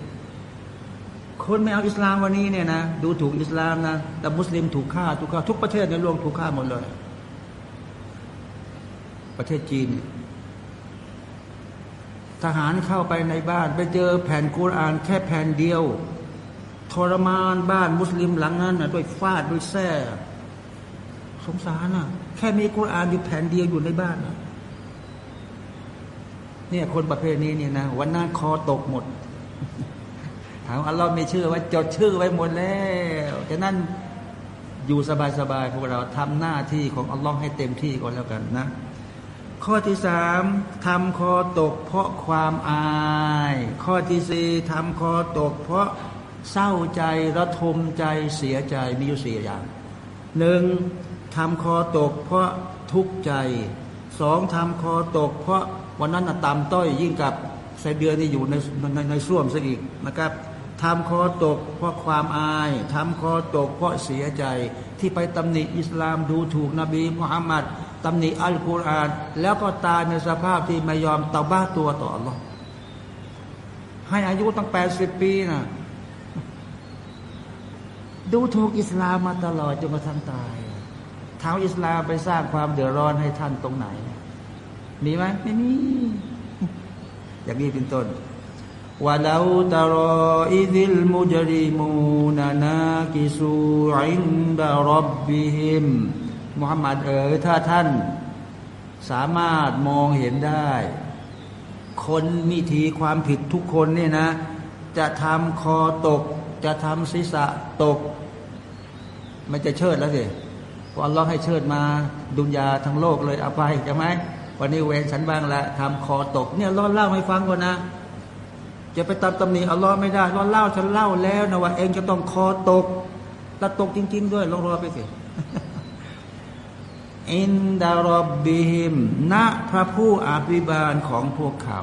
คนไม่เอาอิสลามวันนี้เนี่ยนะดูถูกอิสลามนะแต่มุสลิมถูกฆ่าถูกฆ่าทุกประเทศในโลกถูกฆ่าหมดเลย ประเทศจีน ทหารเข้าไปในบ้าน ไปเจอแผ่นกุรอานแค่แผ่นเดียว ทรมานบ้านมุสลิมหลังนั้นนะด้วยฟาดด้วยแส้สงสารนะแค่มีกุรอานอยู่แผ่นเดียวอยู่ในบ้านนะ เนี่ยคนประเภทนี้เนี่ยนะวันนั้นคอตกหมด ถามอัลลอฮ์ไม่เชื่อว่าจดชื่อไว้หมดแล้วฉะนั้นอยู่สบายๆพวกเราทำหน้าที่ของอัลลอฮ์ให้เต็มที่ก่อนแล้วกันนะ ข้อที่สามทำคอตกเพราะความอาย ข้อที่สี่ทำคอตก เพราะเศร้าใจระทมใจเสียใจมีอยู่สี่อย่างหนึ่งทำคอตกเพราะทุกข์ใจสองทำคอตกเพราะ วันนั้นน่ะต่ำต้อยยิ่งกับไสเดือนนี่อยู่ในในในส้วมซะอีกนะครับทำคอตกเพราะความอายทำคอตกเพราะเสียใจ ที่ไปตำหนิอิสลามดูถูกนบีมุฮัมมัดตำหนิอัลกุรอาน แล้วก็ตายในสภาพที่ไม่ยอมเตาบ้าตัวต่ออัลลอฮ์ให้อายุตั้งแปดสิบปีนะดูถูกอิสลามมาตลอดจนกระทั่งตายถาอิสลามไปสร้างความเดือดร้อนให้ท่านตรงไหน มีไหมไม่มีอย่างนี้เป็นต้นว่าเราตรออิดิลมุจริมูนานากิสูอินดารับบิฮิมมุฮัมมัดเอ๋ยถ้าท่านสามารถมองเห็นได้ คนมีทีความผิดทุกคนเนี่ยนะ จะทำคอตก จะทำศีรษะตก มันจะเชิดแล้วสิพออัลลอฮ์ให้เชิดมา ดุนยาทั้งโลกเลยเอาไปใช่ไหม วันนี้เวรฉันบ้างละทำคอตกเนี่ยร้อนเล่าให้ฟังก่อนนะ จะไปตามตำหนิอัลลอฮ์ไม่ได้เราเล่าฉันเล่าแล้วนะว่าเองจะต้องคอตกแล้วตกจริง ๆ ด้วยลองรอไปสิอินดารบบิฮิมณพระผู้อภิบาลของพวกเขา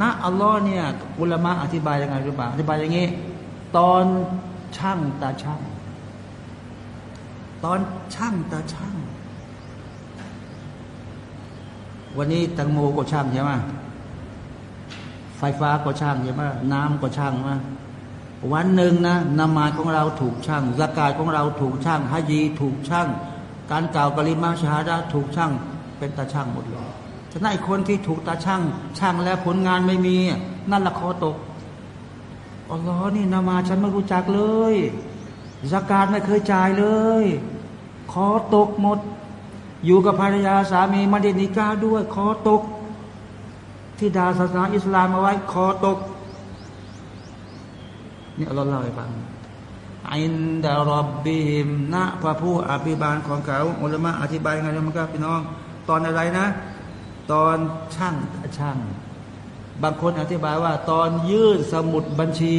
ณอัลลอฮ์เนี่ยอุลามะอธิบายยังไงรู้ป่ะอธิบายอย่างนี้ตอนช่างตาช่าง ตอนช่างตาช่าง วันนี้ตังโมก็ช่างใช่ไหมไฟฟ้าก็ช่างใช่ไหมน้ำก็ช่างไหมวันหนึ่งนะนมาของเราถูกช่างสกาดของเราถูกช่างฮัจีถูกช่าง การกล่าวกลิมาชาดาถูกช่างเป็นตาช่างหมดเลยฉะนั้นคนที่ถูกตาช่าง ช่างแล้วผลงานไม่มี นั่นละคอตกอัลลอฮ์นี่นมาฉันไม่รู้จักเลยสกาดไม่เคยจ่ายเลย ขอตกหมด อยู่กับภรรยาสามีมาเดนิกาด้วยขอตก ที่ดาศาสนาอิสลามเอาไว้ขอตกนี่อัลลอฮ์เล่าให้ฟังอินดารบบิฮิมณพระผู้อภิบาลของเขาอุลมะอธิบายไงนะมันก็พี่น้อง ตอนอะไรนะ ตอนช่างช่าง บางคนอธิบายว่า ตอนยื่นสมุดบัญชี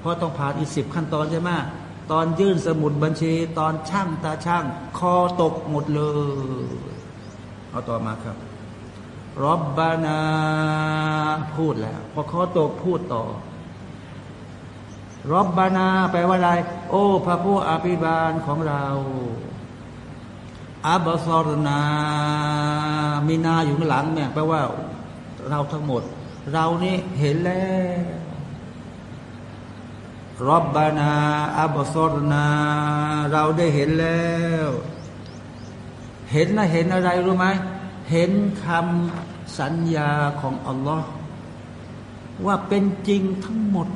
เพราะต้องผ่านอีกสิบขั้นตอนใช่ไหม ตอนยื่นสมุดบัญชี ตอนช่างตาช่างคอตกหมดเลย เอาต่อมาครับรบบานาพูดแล้ว พอคอตกพูดต่อรบบานาแปลว่าอะไร โอ้ พระผู้อภิบาลของเราอับซอรนามีนาอยู่ข้างหลังเนี่ยแปลว่า เราทั้งหมด เรานี่เห็นแล้ว รบบานาอับซอรนา เราได้เห็นแล้ว เห็นนะเห็นอะไรรู้ไหมเห็นคำสัญญาของอัลลอฮ์ว่าเป็นจริงทั้งหมด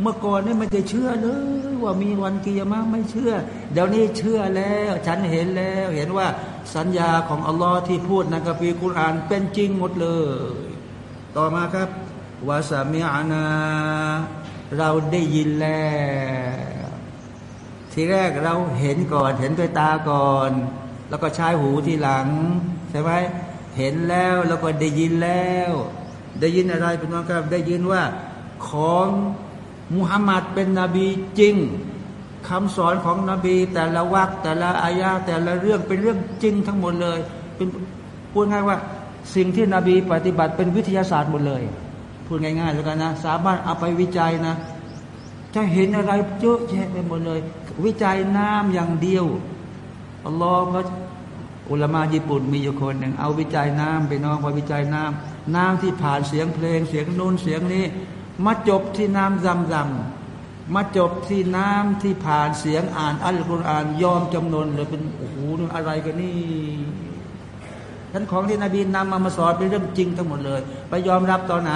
เมื่อก่อนนี่ไม่ได้เชื่อเลยว่ามีวันกิยามะไม่เชื่อ เดี๋ยวนี้เชื่อแล้ว ฉันเห็นแล้ว เห็นว่าสัญญาของอัลลอฮ์ที่พูดในกัมภีร์กุรอานเป็นจริงหมดเลย ต่อมาครับวาสามีอานา เราได้ยินแล้ว ทีแรกเราเห็นก่อนเห็นด้วยตาก่อน แล้วก็ใช้หูทีหลัง ใช่ไหมเห็นแล้วแล้วก็ได้ยินแล้ว ได้ยินอะไรเป็นน้องครับ ได้ยินว่าของมุฮัมมัดเป็นนบีจริงคำสอนของนบี แต่ละวรรคแต่ละอายาแต่ละเรื่องเป็นเรื่องจริงทั้งหมดเลย เป็นพูดง่ายว่าสิ่งที่นบีปฏิบัติเป็นวิทยาศาสตร์หมดเลย พูดง่ายๆแล้วกันนะ สามารถเอาไปวิจัยนะ จะเห็นอะไรเยอะแยะไปหมดเลย วิจัยน้ำอย่างเดียวอัลลอฮ์ก็อุลามาญี่ปุ่นมีอยู่คนหนึ่งเอาวิจัยน้ำไปน้องพอวิจัยน้ำน้ำที่ผ่านเสียงเพลงเสียงนู้นเสียงนี้ มาจบที่น้ำซำซำมาจบที่น้ำที่ผ่านเสียงอ่านอัลกุรอานยอมจำนวนเลยเป็นโอ้โหนี่อะไรกันนี่ท่านของที่นบีนำมามาสอนเป็นเรื่องจริงทั้งหมดเลย ไปยอมรับตอนไหน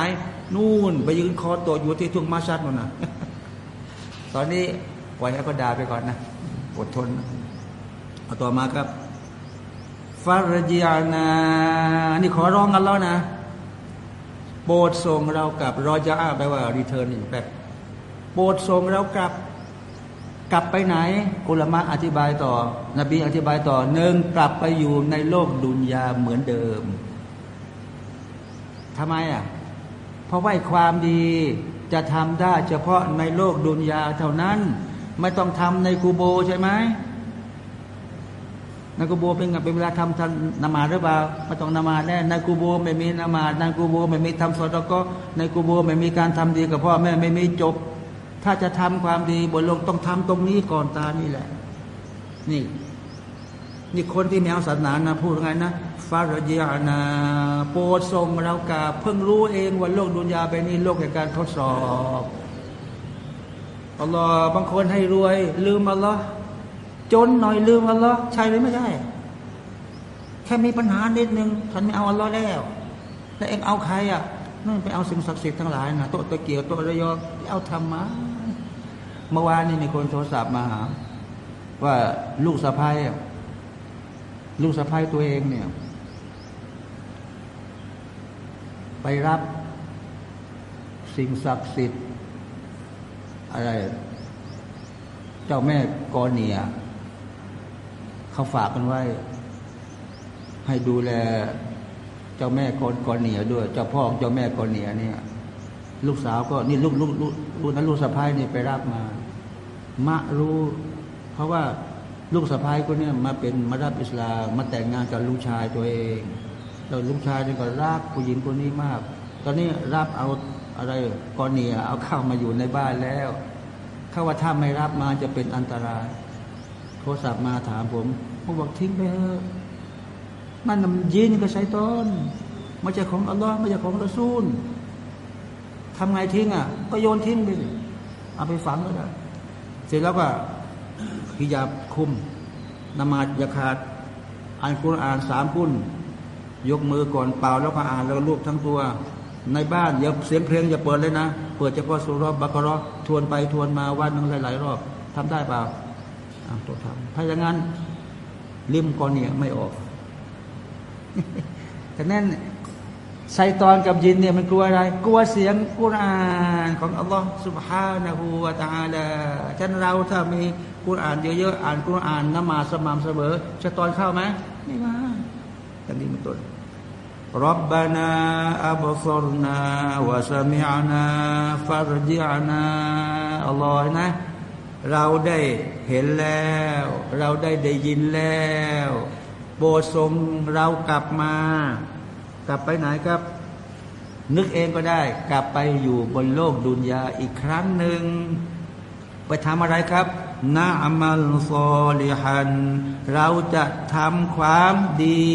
นู่น ไปยืนคอตัวอยู่ที่ทุ่งมาชัดนู่นนะตอนนี้ปล่อยให้เขาด่าไปก่อนนะอดทนเอาต่อมาครับฟารจิอานานี่ขอร้องกันแล้วนะโปรดส่งเรากลับรอจะอ้าแปลว่ารีเทิร์นนี่แปลโปรดส่งเรากลับ กลับไปไหน อุลามะอธิบายต่อ นบีอธิบายต่อหนึ่งกลับไปอยู่ในโลกดุนยาเหมือนเดิมทำไมอะ ราะว่าความดีจะทำได้เฉพาะในโลกดุนยาเท่านั้น ไม่ต้องทำในกูโบใช่ไหมในกูโบเป็นไงเป็นเวลาทำทันนมาหรือเปล่าไม่ต้องนมาแน่ในกูโบไม่มีนมาในกูโบไม่มีทำสอดก็ในกูโบไม่มีการทำดีกับพ่อแม่ไม่มีจบ ถ้าจะทำความดีบนโลกต้องทำตรงนี้ก่อนตานี่แหละ นี่ นี่คนที่แมวศาสนานะพูดไงนะฟารจิอานา โปรดทรงเรากาเพิ่งรู้เองว่าโลกดุนยาไปนี่โลกแห่งการทดสอบอัลลอฮ์บางคนให้รวย ลืมอัลลอฮ์จนหน่อยลืมอัลลอฮ์ใช่หรือไม่ได้แค่มีปัญหานิดนึงฉันไม่เอาอัลลอฮ์แล้วแล้วเองเอาใครอะนั่นไปเอาสิ่งศักดิ์สิทธิ์ทั้งหลายนะโต๊ะตะเกียบโต๊ะระยองเอาทำมาเมื่อวานนี้มีคนโทรศัพท์มาหา ว่าลูกสะพ้าย ลูกสะพ้ายตัวเองเนี่ย ไปรับสิ่งศักดิ์สิทธิ์ อะไร เจ้าแม่กอเนียเขาฝากกันไว้ ให้ดูแล เจ้าแม่กอนกอนเหนียด้วย เจ้าพ่อเจ้าแม่กอนเหนียเนี่ย ลูกสาวก็นี่ลูกลูกลูกนั้นลูกสะพ้ายนี่ไปรับมา มะรู้ เพราะว่า ลูกสะพ้ายคนนี้มาเป็นมารับอิสลามมาแต่งงานกับลูกชายตัวเองแล้วลูกชายนี่ก็รักผู้หญิงคนนี้มาก ตอนนี้รับเอาอะไรกอนเหนียเอาเข้ามาอยู่ในบ้านแล้วเขาว่าถ้าไม่รับมาจะเป็นอันตราย โทรศัพท์มาถามผมผมบอกทิ้งไปเถอะนั่นมันยินกับไซตอนม่ใช่ของอัลลอฮ์ม่ใช่ของรอซูลทำไงทิ้งอะ ก็โยนทิ้งไปเอาไปฝังก็ได้เสร็จแล้วก็ฮิญาบ คุมนมาดอยาขาดอ่านกุรอานสามกุนยกมือก่อนเป่าแล้วก็อ่านแล้วก็ลูบทั้งตัว ในบ้านอย่าเสียงเพลงอย่าเปิดเลยนะ เปิดเฉพาะสุรบบักรอทวนไปทวนมาวันหนึงหลาย ๆ รอบทำได้เปล่าอ่ะตัวทำถ้าอย่างนั้น ริมก่อนเนี่ยไม่ออก แต่นั่นไซตอนกับยินเนี่ยมันกลัวอะไร กลัวเสียงกุรอานของอัลลอฮ์ سبحانه และ تعالى ฉะนันเราถ้ามี กุรอานเยอะๆอ่านกุรอ่านนมาสม่ำเสมอจะตอนเข้าไหมไม่มาอันนี้มันต้นรับบานาอับซอรนาวะสมิอานาฟาร์จิอานาอัลลอฮ์นะเราได้เห็นแล้ว เราได้ได้ยินแล้วโบรทรงเรากลับมา กลับไปไหนครับ นึกเองก็ได้ กลับไปอยู่บนโลกดุนยาอีกครั้งหนึ่งไปทำอะไรครับ นะอามัลซอลิฮัน เราจะทำความดี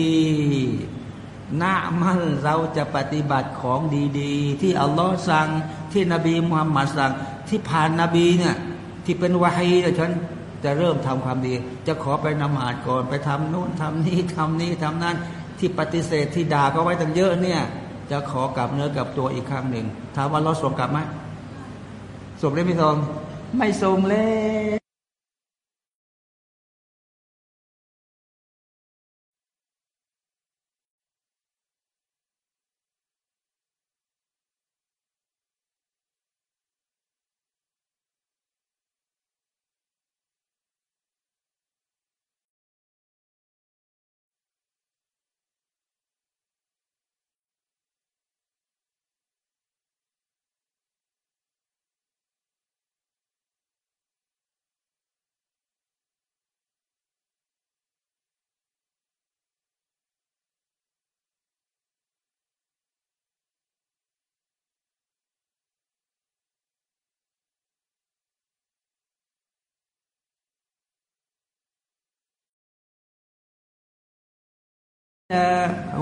นะอามัลเราจะปฏิบัติของดีๆ ที่อัลลอฮ์สั่งที่นบีมุฮัมมัดสั่งที่ผ่านนบีเนี่ยที่เป็นวาฮีเนี่ยฉันจะเริ่มทำความดี จะขอไปนมาดก่อนไปทำโน่นทำนี่ทำนี่ทำนั้นที่ปฏิเสธที่ด่าก็ไว้ตั้งเยอะเนี่ยจะขอกลับเนื้อกลับตัวอีกครั้งหนึ่งถามว่าเราส่งกลับไหมส่งได้ไหม่ส่งไม่ส่งเลย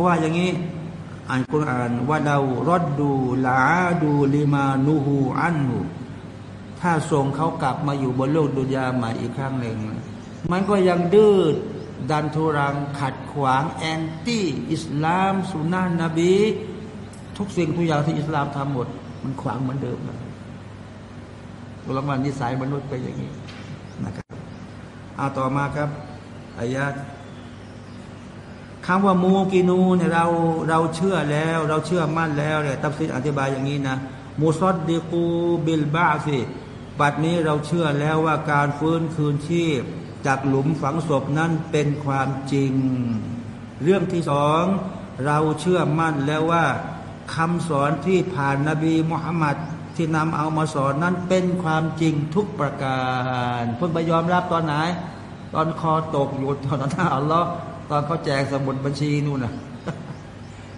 ว่าอย่างนี้อ่านกุรอานว่าเรารอดดูลาดูลิมานูฮูอันหูถ้าส่งเขากลับมาอยู่บนโลกดุนยาใหม่อีกครั้งหนึ่ง มันก็ยังดื้อดันทุรังขัดขวางแอนตี้อิสลามสุนนะนบี ทุกสิ่งทุกอย่างที่อิสลามทำหมด มันขวางเหมือนเดิมนะรางวัลนิสัยมนุษย์เป็นอย่างนี้นะครับเอาต่อมาครับอายะ คำว่าموقنونเนี่ยเราเราเชื่อแล้ว เราเชื่อมั่นแล้วเนี่ยตัฟซีรอธิบายอย่างนี้นะمصدقون بالبعث บัดนี้เราเชื่อแล้วว่าการฟื้นคืนชีพ จากหลุมฝังศพนั้นเป็นความจริง เรื่องที่สองเราเชื่อมั่นแล้วว่าคำสอนที่ผ่านนบีมุฮัมมัดที่นำเอามาสอนนั้นเป็นความจริงทุกประการเพิ่งไปยอมรับตอนไหน ตอนคอตกอยู่ตอนหน้าอัลลอฮ์ ตอนเขาแจกสมุดบัญชีนู่นน่ะ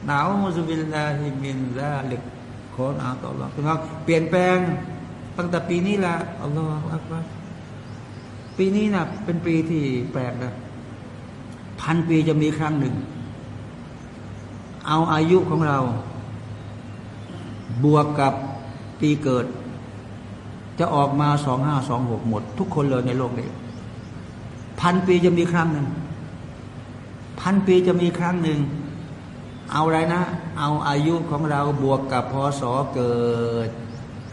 หนาวซุบิลลาฮิมินซาลิกขออาต่ออัลลอฮ์พี่น้องเปลี่ยนแปลงตั้งแต่ปีนี้ละالله أكبرปีนี้นะเป็นปีที่แปลกนะพันปีจะมีครั้งหนึ่ง เอาอายุของเรา บวกกับปีเกิด จะออกมาสองห้าสองหกหมด ทุกคนเลยในโลกนี้พันปีจะมีครั้งหนึ่ง พันปีจะมีครั้งหนึ่ง เอาอะไรนะ เอาอายุของเราบวกกับพศเกิด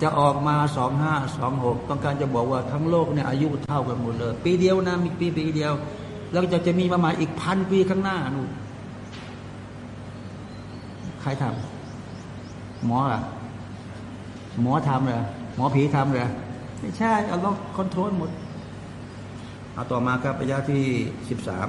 จะออกมาสองห้าสองหกต้องการจะบอกว่าทั้งโลกเนี่ยอายุเท่ากันหมดเลย ปีเดียวนะมีปีปีเดียว แล้วจะจะมีประมาณอีกพันปีข้างหน้านู่นใครทำหมออะหมอทำเหรอหมอผีทำเหรอไม่ใช่เอาล็อกคอนโทรลหมดเอาต่อมาครับระยะที่สิบสาม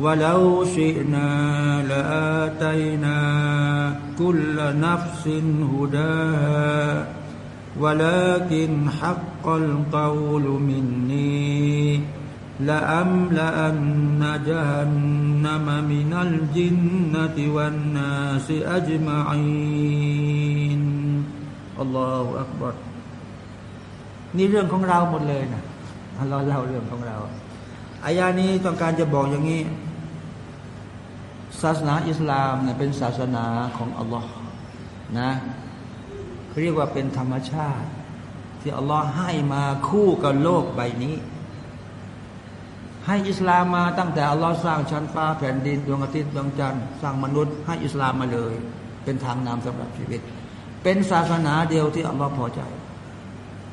ولو شئنا لآتينا كل نفس هداها ولكن حق القول مني لأملأن جهنم من الجنة والناس أجمعين الله أكبر นี่เรื่องของเราหมดเลยนะเราเล่าเรื่องของเราอายานี้ต้องการจะบอกอย่างนี้ ศาสนาอิสลามเนี่ยเป็นศาสนาของอัลลอฮ์นะเรียกว่าเป็นธรรมชาติ ที่อัลลอฮ์ให้มาคู่กับโลกใบนี้ ให้อิสลามมาตั้งแต่อัลลอฮ์สร้างชั้นฟ้าแผ่นดินดวงอาทิตย์ดวงจันทร์สร้างมนุษย์ ให้อิสลามมาเลย เป็นทางนำสำหรับชีวิต เป็นศาสนาเดียวที่อัลลอฮ์พอใจ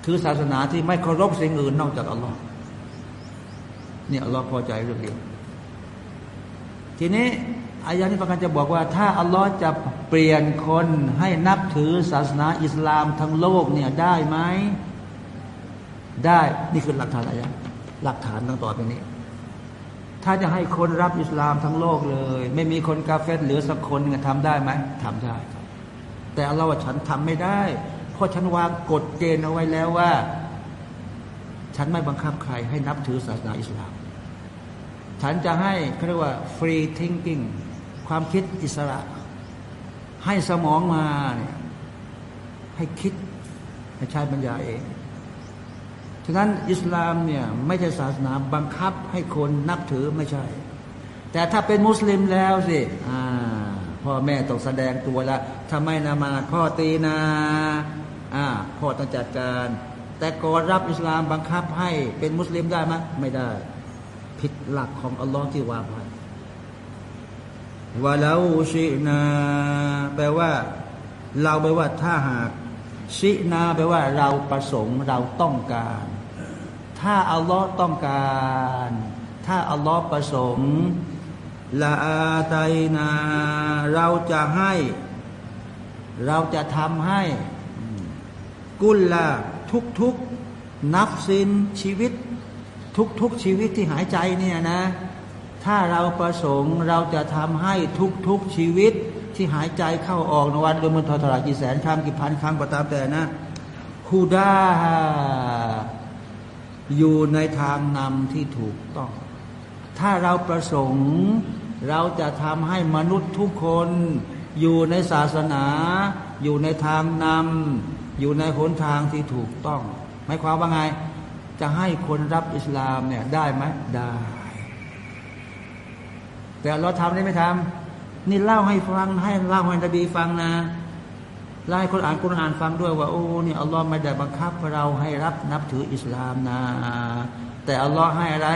คือศาสนาที่ไม่เคารพสิ่งอื่นนอกจากอัลลอฮ์เนี่ยอัลลอฮ์พอใจเรื่องเดียวทีนี้ อายะนี้ประกันจะบอกว่า ถ้าอัลลอฮ์จะเปลี่ยนคนให้นับถือศาสนาอิสลามทั้งโลกเนี่ยได้ไหมได้นี่คือหลักฐานอายะหลักฐานตั้งต่อไปนี้ ถ้าจะให้คนรับอิสลามทั้งโลกเลย ไม่มีคนกาเฟตเหลือสักคนทำได้ไหมทำได้ แต่อัลลอฮ์ว่าฉันทำไม่ได้ เพราะฉันวางกฎเกณฑ์เอาไว้แล้วว่า ฉันไม่บังคับใครให้นับถือศาสนาอิสลามฉันจะให้เขาเรียกว่า free thinking ความคิดอิสระ ให้สมองมาเนี่ยให้คิดให้ใช้ปัญญาเองฉะนั้นอิสลามเนี่ยไม่ใช่ศาสนาบังคับให้คนนับถือไม่ใช่ แต่ถ้าเป็นมุสลิมแล้วสิอ่าพ่อแม่ต้องแสดงตัวล้วถ้าไม่นามาพ่อตีนาอ่าพ่อต้องจัดการ แต่ก่อนรับอิสลามบังคับให้เป็นมุสลิมได้ไหมไม่ได้ ผิดหลักของอัลลอฮ์ที่วางไว้ ว่าแล้วชินา แปลว่า เราแปลว่าถ้าหากชินาแปลว่าเราประสงค์เราต้องการ ถ้าอัลลอฮ์ต้องการ ถ้าอัลลอฮ์ประสงค์ละอาไตนา เราจะให้ เราจะทำให้ กุลละทุกทุกนับสินชีวิต ทุกทุกชีวิตที่หายใจเนี่ยนะ ถ้าเราประสงค์เราจะทำให้ทุกทุกชีวิตที่หายใจเข้าออกในวันรวมมันเท่าไหร่กี่แสนครั้งกี่พันครั้งก็ตามแต่นะฮูดาอยู่ในทางนำที่ถูกต้อง ถ้าเราประสงค์เราจะทำให้มนุษย์ทุกคน อยู่ในศาสนา อยู่ในทางนำอยู่ในหนทางที่ถูกต้องหมายความว่าไง จะให้คนรับอิสลามเนี่ยได้ไหมได้ แต่เราทำได้ไม่ทำนี่เล่าให้ฟังให้เล่าให้นบีฟังนะเล่าให้คนอ่านคนอ่านฟังด้วยว่าโอ้นี่อัลลอฮ์ไม่ได้บังคับเราให้รับนับถืออิสลามนะ แต่อัลลอฮ์ให้อะไร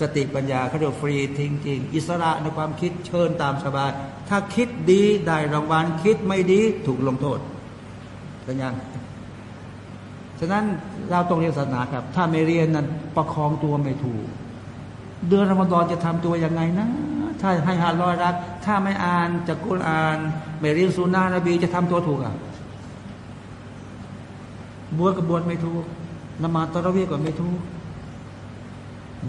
สติปัญญาเขาเรียกฟรีทิ้งจริงอิสระในความคิดเชิญตามสบาย ถ้าคิดดีได้รางวัลคิดไม่ดีถูกลงโทษเป็นยังฉะนั้นเราต้องเรียนศาสนาครับ ถ้าไม่เรียนนั้นประคองตัวไม่ถูก เดือนรอมฎอนจะทำตัวยังไงนะ ถ้าให้ฮาลอยรัก ถ้าไม่อ่านจากกุรอานไม่เรียนสุนนะนบีจะทำตัวถูกอะบวชกับบวชไม่ถูกนมาตะระเวียก็ไม่ถูก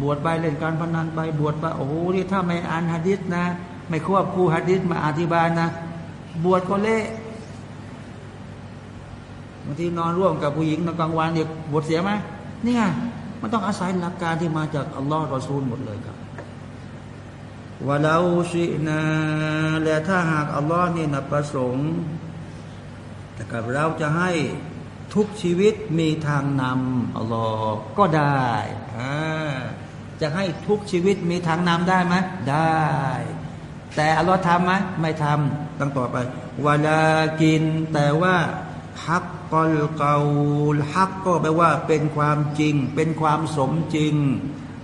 บวชไปเล่นการพนันไปบวชไปโอ้โหนี่ถ้าไม่อ่านฮะดิษนะ ไม่ควบคู่ฮะดิษมาอธิบายนะ บวชก็เละบางทีนอนร่วมกับผู้หญิงตอนกลางวันเนี่ยบวชเสียไหมนี่ไง มันต้องอาศัยหลักการที่มาจากอัลลอฮ์รอซูลหมดเลยครับว่าเราชินาและถ้าหากอัลลอฮ์นี่นะประสงค์แต่กับเราจะให้ทุกชีวิตมีทางนำอัลลอฮ์ก็ได้จะให้ทุกชีวิตมีทางนำได้ไหมได้ แต่อัลลอฮ์ทำไหมไม่ทำตั้งต่อไปวลากินแต่ว่าฮัก กอลเกาลฮักก็แปลว่าเป็นความจริง เป็นความสมจริง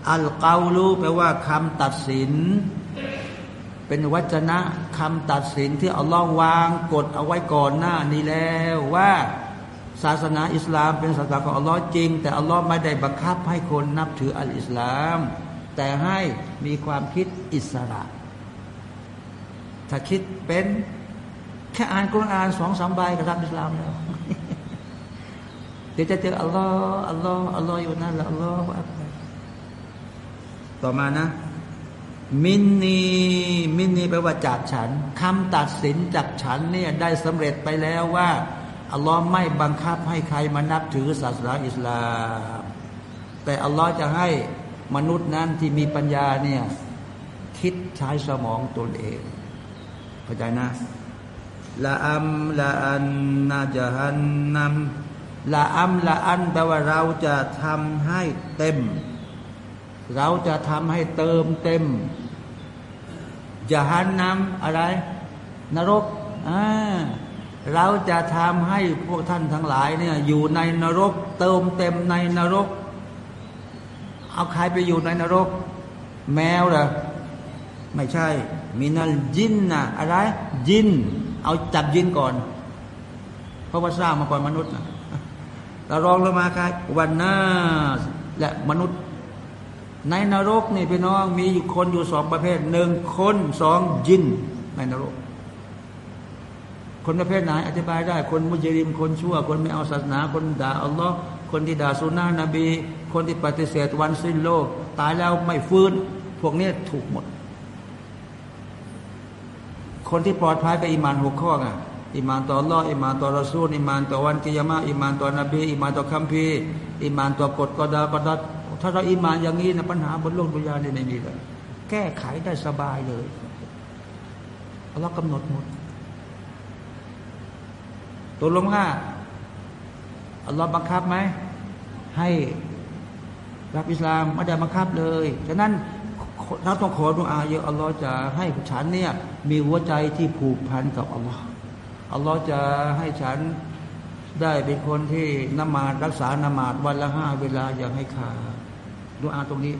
อัลเกาลูแปลว่าคำตัดสิน เป็นวจนะคำตัดสินที่อัลลอฮ์วางกฎเอาไว้ก่อนหน้านี้แล้วว่าศาสนาอิสลามเป็นศาสนาของอัลลอฮ์จริง แต่อัลลอฮ์ไม่ได้บังคับให้คนนับถืออัลอิสลาม แต่ให้มีความคิดอิสระ ถ้าคิดเป็นแค่อ่านกุรอานสองสามใบก็รับอิสลามแล้ว เดี๋ยวจะเจออัลลอฮ์อัลลอฮ์อัลลอฮ์อยู่นั่นแหละอัลลอฮ์อักบัรต่อมานะ มินนีมินนีแปลว่าจากฉันคำตัดสินจากฉันเนี่ยได้สำเร็จไปแล้วว่าอัลลอฮ์ไม่บังคับให้ใครมานับถือศาสนาอิสลาม แต่อัลลอฮ์จะให้มนุษย์นั้นที่มีปัญญาเนี่ยคิดใช้สมองตนเองเข้าใจนะละอัมละอันนาจฮันนัม ละอัมละอันแปลว่าเราจะทำให้เต็ม เราจะทำให้เติมเต็มจะหันนำอะไร นรกอ่าเราจะทำให้พวกท่านทั้งหลายเนี่ยอยู่ในนรก เติมเต็มในนรก เอาใครไปอยู่ในนรก แมวเหรอไม่ใช่ มินัลจินนะอะไรจิน เอาจับยินก่อน เพราะว่าสร้างมาก่อนมนุษย์นะ เรารองลงมาใครวันหน้าและมนุษย์ ในนรกนี่พี่น้องมีอยู่คนอยู่สองประเภทหนึ่งคนสองยินในนรก คนประเภทไหนอธิบายได้ คนمجرمคนชั่ว คนไม่เอาศาสนา คนด่าอัลลอฮ์คนที่ด่าสุนนะนบี คนที่ปฏิเสธวันสิ้นโลก ตายแล้วไม่ฟื้น พวกนี้ถูกหมด คนที่ปลอดภัยก็อิมานหกข้อไง อิมานต่ออัลลอฮ์ิมานต่อรอซูลอิมานต่อวันกิยามะอิมานต่อนบีอิมานต่อคัมภีร์อิมานต่อกฎกอฎอกอดัรถ้าเราอิมานอย่างนี้นะปัญหาบนโลกดุนยาเนี่ยไม่มีเลยแก้ไขได้สบายเลยอัลลอฮ์กำหนดหมดตัวลงว่าอัลลอฮ์บังคับไหมให้รับอิสลามไม่ได้บังคับเลยฉะนั้นเราต้องขอดุอาเยอะอัลลอฮ์จะให้ฉันเนี่ยมีหัวใจที่ผูกพันกับอัลลอฮ์ อัลลอฮ์จะให้ฉันได้เป็นคนที่นมาดรักษานมาดวันละห้าเวลาอย่างให้ขาดดูอาตรงนี้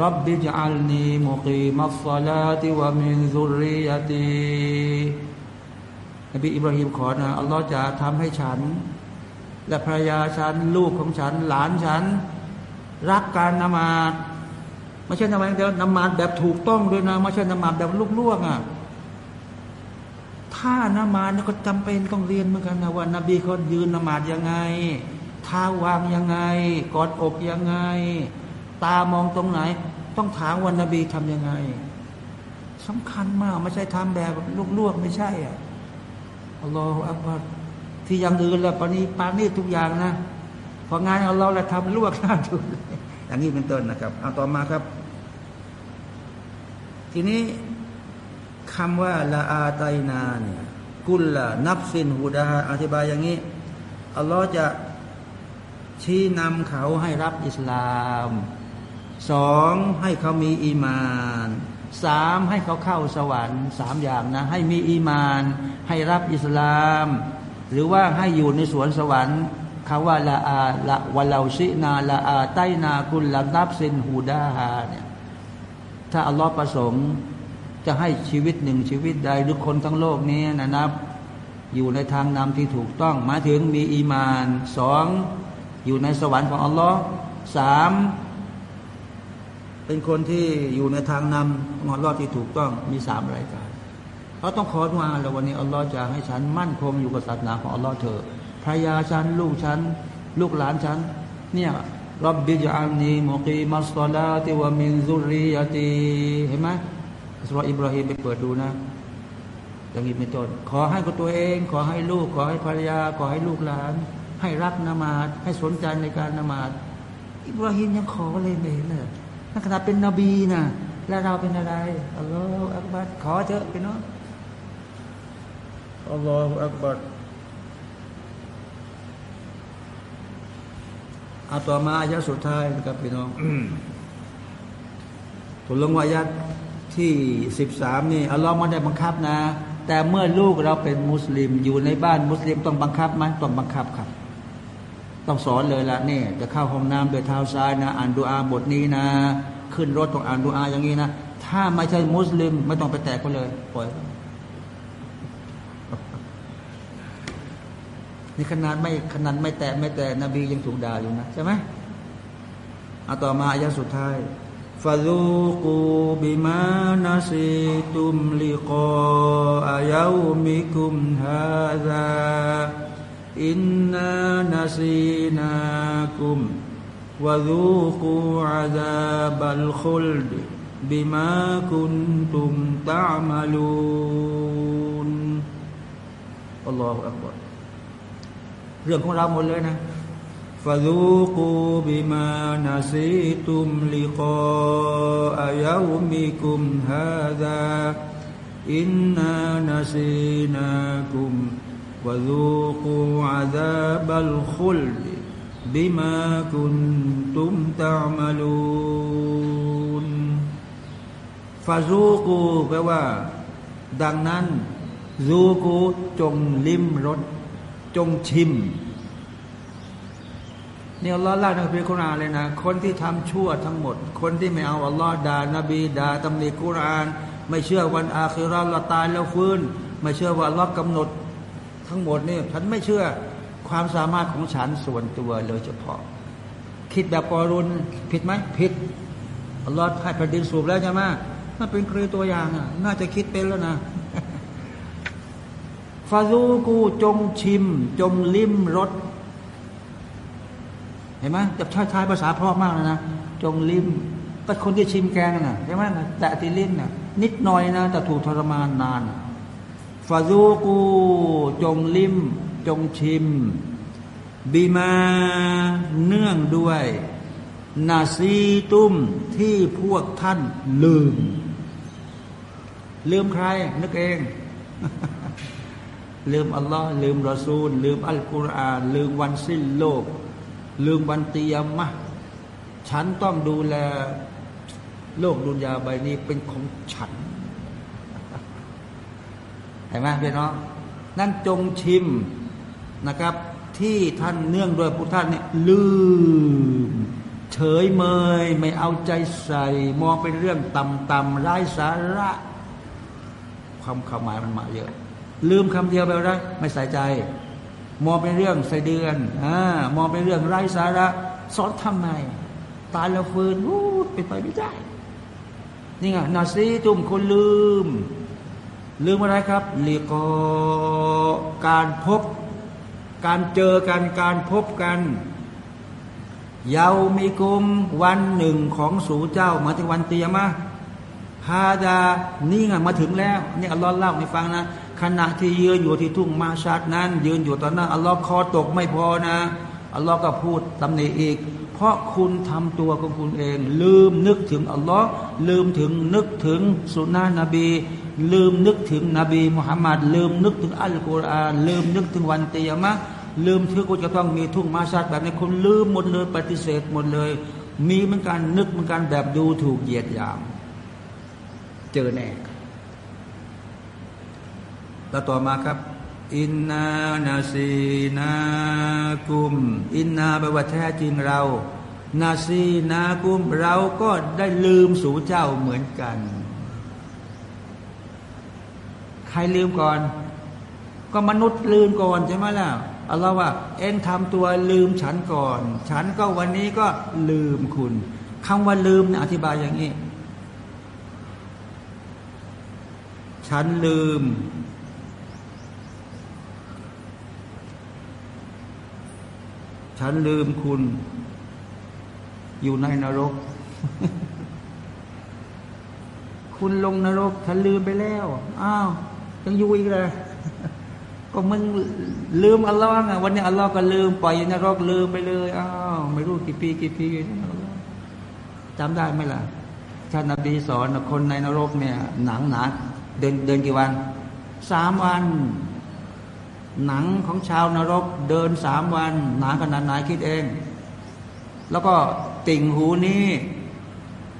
รับบิจัลนีมุกีมัสลาติวะมินซุริยตีนบีอิบราฮิมขอนะอัลลอฮ์จะทำให้ฉัน และภรรยาฉัน ลูกของฉัน หลานฉัน รักการนมาดไม่ใช่นมาดเดียวนมาดแบบถูกต้องด้วยนะไม่ใช่นมาดแบบลวกๆอะ ถ้านมาดก็จำเป็นต้องเรียนเหมือนกันนะว่านบีเขายืนนมาดยังไงเท้าวางยังไง กอดอกยังไง ตามองตรงไหน ต้องถามวันนบีทำยังไงสำคัญมากไม่ใช่ทำแบบลวกๆไม่ใช่อะอัลลอฮฺอักบัรที่ยังอื่นแล้วปานี้ปานี้ทุกอย่างนะพองานเอาเราแล้วทำลวกหน้าดูอย่างนี้เป็นต้นนะครับ เอาต่อมาครับ ทีนี้ คำว่าละอาไตนาเนี่ยกุลละนับสินหูดาอธิบายอย่างนี้อัลลอฮ์จะชี้นำเขาให้รับอิสลามสองให้เขามีอีมานสามให้เขาเข้าสวรรค์สามอย่างนะ ให้มีอีมาน ให้รับอิสลาม หรือว่าให้อยู่ในสวนสวรรค์คาว่าละอาละวะลาชินาละอาไตนากุลละนับสินหูดาฮาเนี่ยถ้าอัลลอฮ์ประสงค์ จะให้ชีวิตหนึ่งชีวิตใดหรือคนทั้งโลกนี้นะนับ อยู่ในทางนำที่ถูกต้องหมายถึงมีอีมานสองอยู่ในสวรรค์ของอัลลอฮ์สามเป็นคนที่อยู่ในทางนำของอัลลอฮ์ที่ถูกต้องมีสามรายการเราต้องขอดุอาแล้ววันนี้อัลลอฮ์จะให้ฉันมั่นคงอยู่กับศาสนาของอัลลอฮ์เถอะภรรยาฉันลูกฉันลูกหลานฉันเนี่ยรับบิจอัลนีมุกีมัสลาติวะมินซุริยติเห็นไหม สุรอิบราฮิมไปเปิดดูนะอย่างนี้เป็นต้นขอให้กับตัวเอง ขอให้ลูก ขอให้ภรรยา ขอให้ลูกหลาน ให้รักนมาดให้สนใจในการนมาดอิบราฮิมยังขอเลยไม่เห็นเลยนั่นขนาดเป็นนบีนะแล้วเราเป็นอะไรอัลลอฮฺอักบัดขอเถอะพี่น้องอัลลอฮฺอักบัดเอาต่อมาอายะสุดท้ายนะครับพี่น้องถูกลงวายัด ที่สิบสามนี่อัลลอฮ์ไม่ได้บังคับนะ แต่เมื่อลูกเราเป็นมุสลิมอยู่ในบ้านมุสลิมต้องบังคับไหมต้องบังคับครับ ต้องสอนเลยละนี่จะเข้าห้องน้ำโดยเท้าซ้ายนะ อ่านดูอาบทนี้นะ ขึ้นรถต้องอ่านดูอาอย่างนี้นะ ถ้าไม่ใช่มุสลิมไม่ต้องไปแตะเขาเลยปล่อยนี่ขนาดไม่ขนาดไม่แตะไม่แตะนบียังถูกด่าอยู่นะใช่ไหมเอาต่อมาอายะสุดท้าย ฟาซูกูบิมานาซีตุมลิกออายามิกุมฮาซาอินนานาซีนากุมวะซูกูอาซาบัลคุลดบิมาคุนตุมตะมาลูนอัลลอฮฺอักบารเรื่องของเราหมดเลยนะ فذوقوا بما نسيتم لقاء يومكم هذا إنا نسيناكم وذوقوا عذاب الخلد بما كنتم تعملون فذوقوا แปลว่า ดังนั้นซูกูจงลิ้มรสจงชิม นี่อัลลอฮ์เล่าในคัมภีร์คุรานเลยนะ คนที่ทำชั่วทั้งหมด คนที่ไม่เอาอัลลอฮ์ด่านบีด่าตำหนิคุราน ไม่เชื่อวันอาคิราเราตายแล้วฟื้น ไม่เชื่อว่าอัลลอฮ์กำหนดทั้งหมดนี่ฉันไม่เชื่อความสามารถของฉันส่วนตัวเลยเฉพาะ คิดแบบกอรุนผิดไหมผิดอัลลอฮ์ให้แผ่นดินสูบแล้วใช่ไหมนั่นเป็นครีตัวอย่างอะ น่าจะคิดเป็นแล้วนะฟาซูกูจงชิม จงลิ้มรส เห็นไหมจะใช้ใช้ภาษาเพราะมากเลยนะ จงลิ้มก็คนที่ชิมแกงน่ะใช่ไหมแต่ติลิ้นน่ะนิดหน่อยนะ แต่ถูกทรมานนานฟาซูกูจงลิ้ม จงชิม บีมาเนื่องด้วย นาซีตุ้มที่พวกท่านลืม ลืมใคร นึกเอง ลืมอัลลอฮ์ลืมรอซูล ลืมอัลกุรอาน ลืมวันสิ้นโลก ลืมวันเตียมมะฉันต้องดูแลโลกดุนยาใบนี้เป็นของฉันเห็นไหมพี่น้องนั่นจงชิมนะครับ ที่ท่านเนื่องโดยผู้ท่านเนี่ยลืม เฉยเมย ไม่เอาใจใส่ มองเป็นเรื่องต่ำๆไร้สาระความความหมายมันมาเยอะ ลืมคำเดียวไปแล้วไม่ใส่ใจ มองเป็นเรื่องใส่เดือนอ่ามองเป็นเรื่องไร้สาระสอนทำไมตายแล้วฟื้นรู้เป็นไปไม่ได้นี่ไงนาซีตุ่มคนลืม ลืมอะไรครับลีกอการพบ การเจอกันการพบกันเยามีกุมวันหนึ่งของสู่เจ้ามาถึงวันเตียมะฮาดานี่ไงมาถึงแล้วนี่อัลลอฮ์เล่าให้ฟังนะ ขณะที่ยืนอยู่ที่ทุ่งมาชาดนั้น ยืนอยู่ตอนนั้นอัลลอฮ์คอตกไม่พอนะอัลลอฮ์ก็พูดตำหนิอีก เพราะคุณทำตัวของคุณเอง ลืมนึกถึงอัลลอฮ์ลืมถึงนึกถึงสุนนะนบี ลืมนึกถึงนบีมุฮัมมัดลืมนึกถึงอัลกุรอานลืมนึกถึงวันเตียมะลืมที่กูจะต้องมีทุ่งมาชาดแบบนี้คุณลืมหมดเลยปฏิเสธหมดเลย มีเหมือนกันนึกเหมือนกันแบบดูถูกเหยียดหยาม เจอแน่ แล้วต่อมาครับ อินนานาซีนากุม อินนาแปลว่าแท้จริงเรา นาซีนากุม เราก็ได้ลืมสู่เจ้าเหมือนกัน ใครลืมก่อน ก็มนุษย์ลืมก่อนใช่ไหมล่ะอัลลอฮ์ว่า เอ็งทำตัวลืมฉันก่อน ฉันก็วันนี้ก็ลืมคุณคำว่าลืมเนี่ยอธิบายอย่างนี้ ฉันลืม ฉันลืมคุณ อยู่ในนรก คุณลงนรก ฉันลืมไปแล้ว อ้าวยังอยู่อีกเลยก็มึงลืมอัลลอฮ์ไงวันนี้อัลลอฮ์ก็ลืมปล่อยนรกลืมไปเลยอ้าวไม่รู้กี่ปีกี่ปีจำได้ไหมล่ะท่านนบีสอนคนในนรกเนี่ย หนังหนาเดินเดินกี่วันสามวัน หนังของชาวนรกเดินสามวัน หนาขนาดไหนคิดเอง แล้วก็ติ่งหูนี้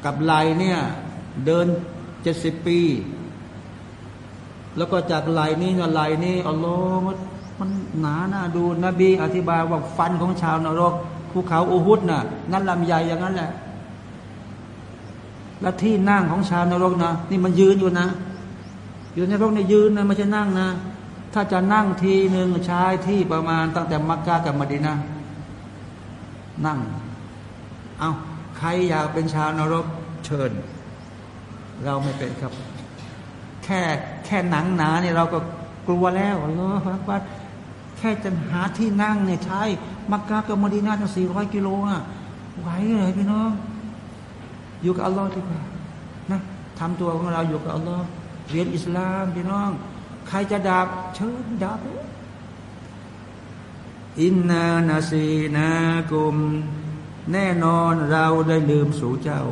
กับไหลเนี่ยเดินเจ็ดสิบปี แล้วก็จากไหลนี้กับไหลนี้อัลลอฮ์มันหนาหน้าดูนบี อธิบายว่าฟันของชาวนรกภูเขาอูฮุดน่ะนั่นลำใหญ่อย่างนั้นแหละ แล้วที่นั่งของชาวนรกนะนี่มันยืนอยู่นะ อยู่ในรกเนี่ยยืนนะไม่ใช่นั่งนะ ถ้าจะนั่งทีหนึ่งใช้ที่ประมาณตั้งแต่มักกะกับมดีนะนั่ง เอาใครอยากเป็นชาวนรกเชิญ เราไม่เป็นครับ แค่แค่หนังหนาเนี่ยเราก็กลัวแล้วอัลลออักบัดแค่จะหาที่นั่งเนี่ยใช้มักกะกับมดีนะห์ตั้งสี่ร้อยกิโลอะไหวเลยพี่น้อง อยู่กับอัลลอฮ์ดีกว่านะทำตัวของเราอยู่กับอัลลอฮ์เรียนอิสลามพี่น้อง ใครจะดับเชิญดับอินนานาซีนากุม แน่นอนเราได้ลืมสู่เจ้า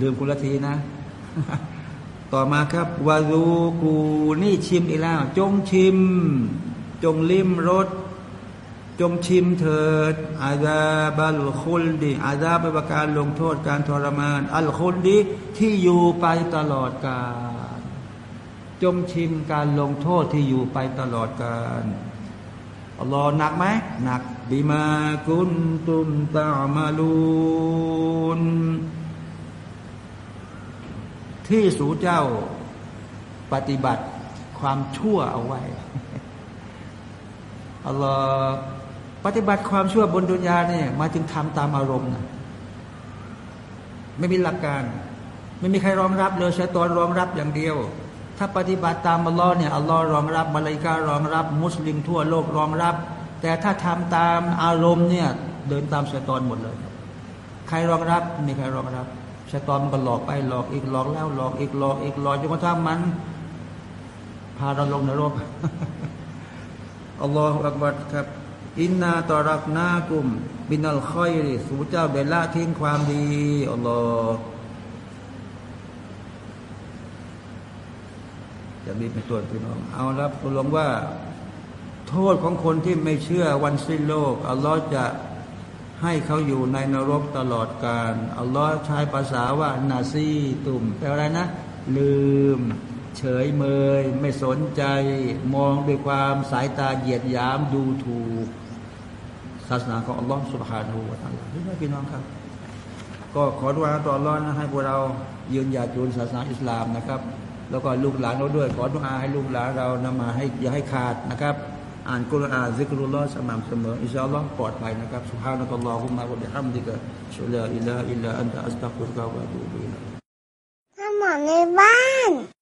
ลืมกุลทีนะ ต่อมาครับวารูกูนี่ชิมอีกแล้ว จงชิม จงลิ้มรสจงชิมเถิดอาซาบัลคุลดีอาซาเป็นประการลงโทษการทรมาน อัลคุลดีที่อยู่ไปตลอดกาล จงชิมการลงโทษที่อยู่ไปตลอดกาลอัลลอฮ์หนักไหมหนักบิมากุนตุมตามาลูนที่สูเจ้าปฏิบัติความชั่วเอาไว้อัลลอฮ์ปฏิบัติความชั่วบนดุนยาเนี่ยมาถึงทำตามอารมณ์นะไม่มีหลักการ ไม่มีใครรองรับเลยใชัยตอนรองรับอย่างเดียว ถ้าปฏิบัติตามอัลลอฮ์เนี่ยอัลลอฮ์รองรับมาลาอิการองรับ มุสลิมทั่วโลกรองรับ แต่ถ้าทำตามอารมณ์เนี่ยเดินตามชัยตอนหมดเลย ใครรองรับไม่มีใครรองรับชัยตอนมันก็หลอกไปหลอกอีกหลอกแล้วหลอกอีกหลอกอีกหลอกจนกระทั่งมัน พาเราลงนรกอัลลอฮฺอักบัดครับอินนาตอรักนากุม บินัลคอยริสูเจ้าเดลละทิ้งความดีอัลลอฮ์ จะมีเป็นตัวพี่น้อง เอาละตกลงว่า โทษของคนที่ไม่เชื่อวันสิ้นโลก อัลลอฮ์จะให้เขาอยู่ในนรกตลอดกาลอัลลอฮ์ใช้ภาษาว่านาซีตุ่มแปลว่าอะไรนะ ลืม เฉยเมย ไม่สนใจ มองด้วยความสายตาเหยียดหยามดูถูกศาสนาของอัลลอฮ์สุบฮานูวะตะอาลาพี่น้องพี่น้องครับ ก็ขอดุอาต่ออัลลอฮ์นะให้พวกเรายืนหยัดจูนศาสนาอิสลามนะครับ แล้วก็ลูกหลานเราด้วย ขอดุอาให้ลูกหลานเรานำมาให้อย่าให้ขาดนะครับ อ่านกุรอานذكر اللهสม่ำเสมอإن شاء اللهปลอดภัยนะครับسبحانك اللهم وبحمدك أشهد أن لا إله إلا أنت أستغفرك وأتوب إليكทำหมอในบ้าน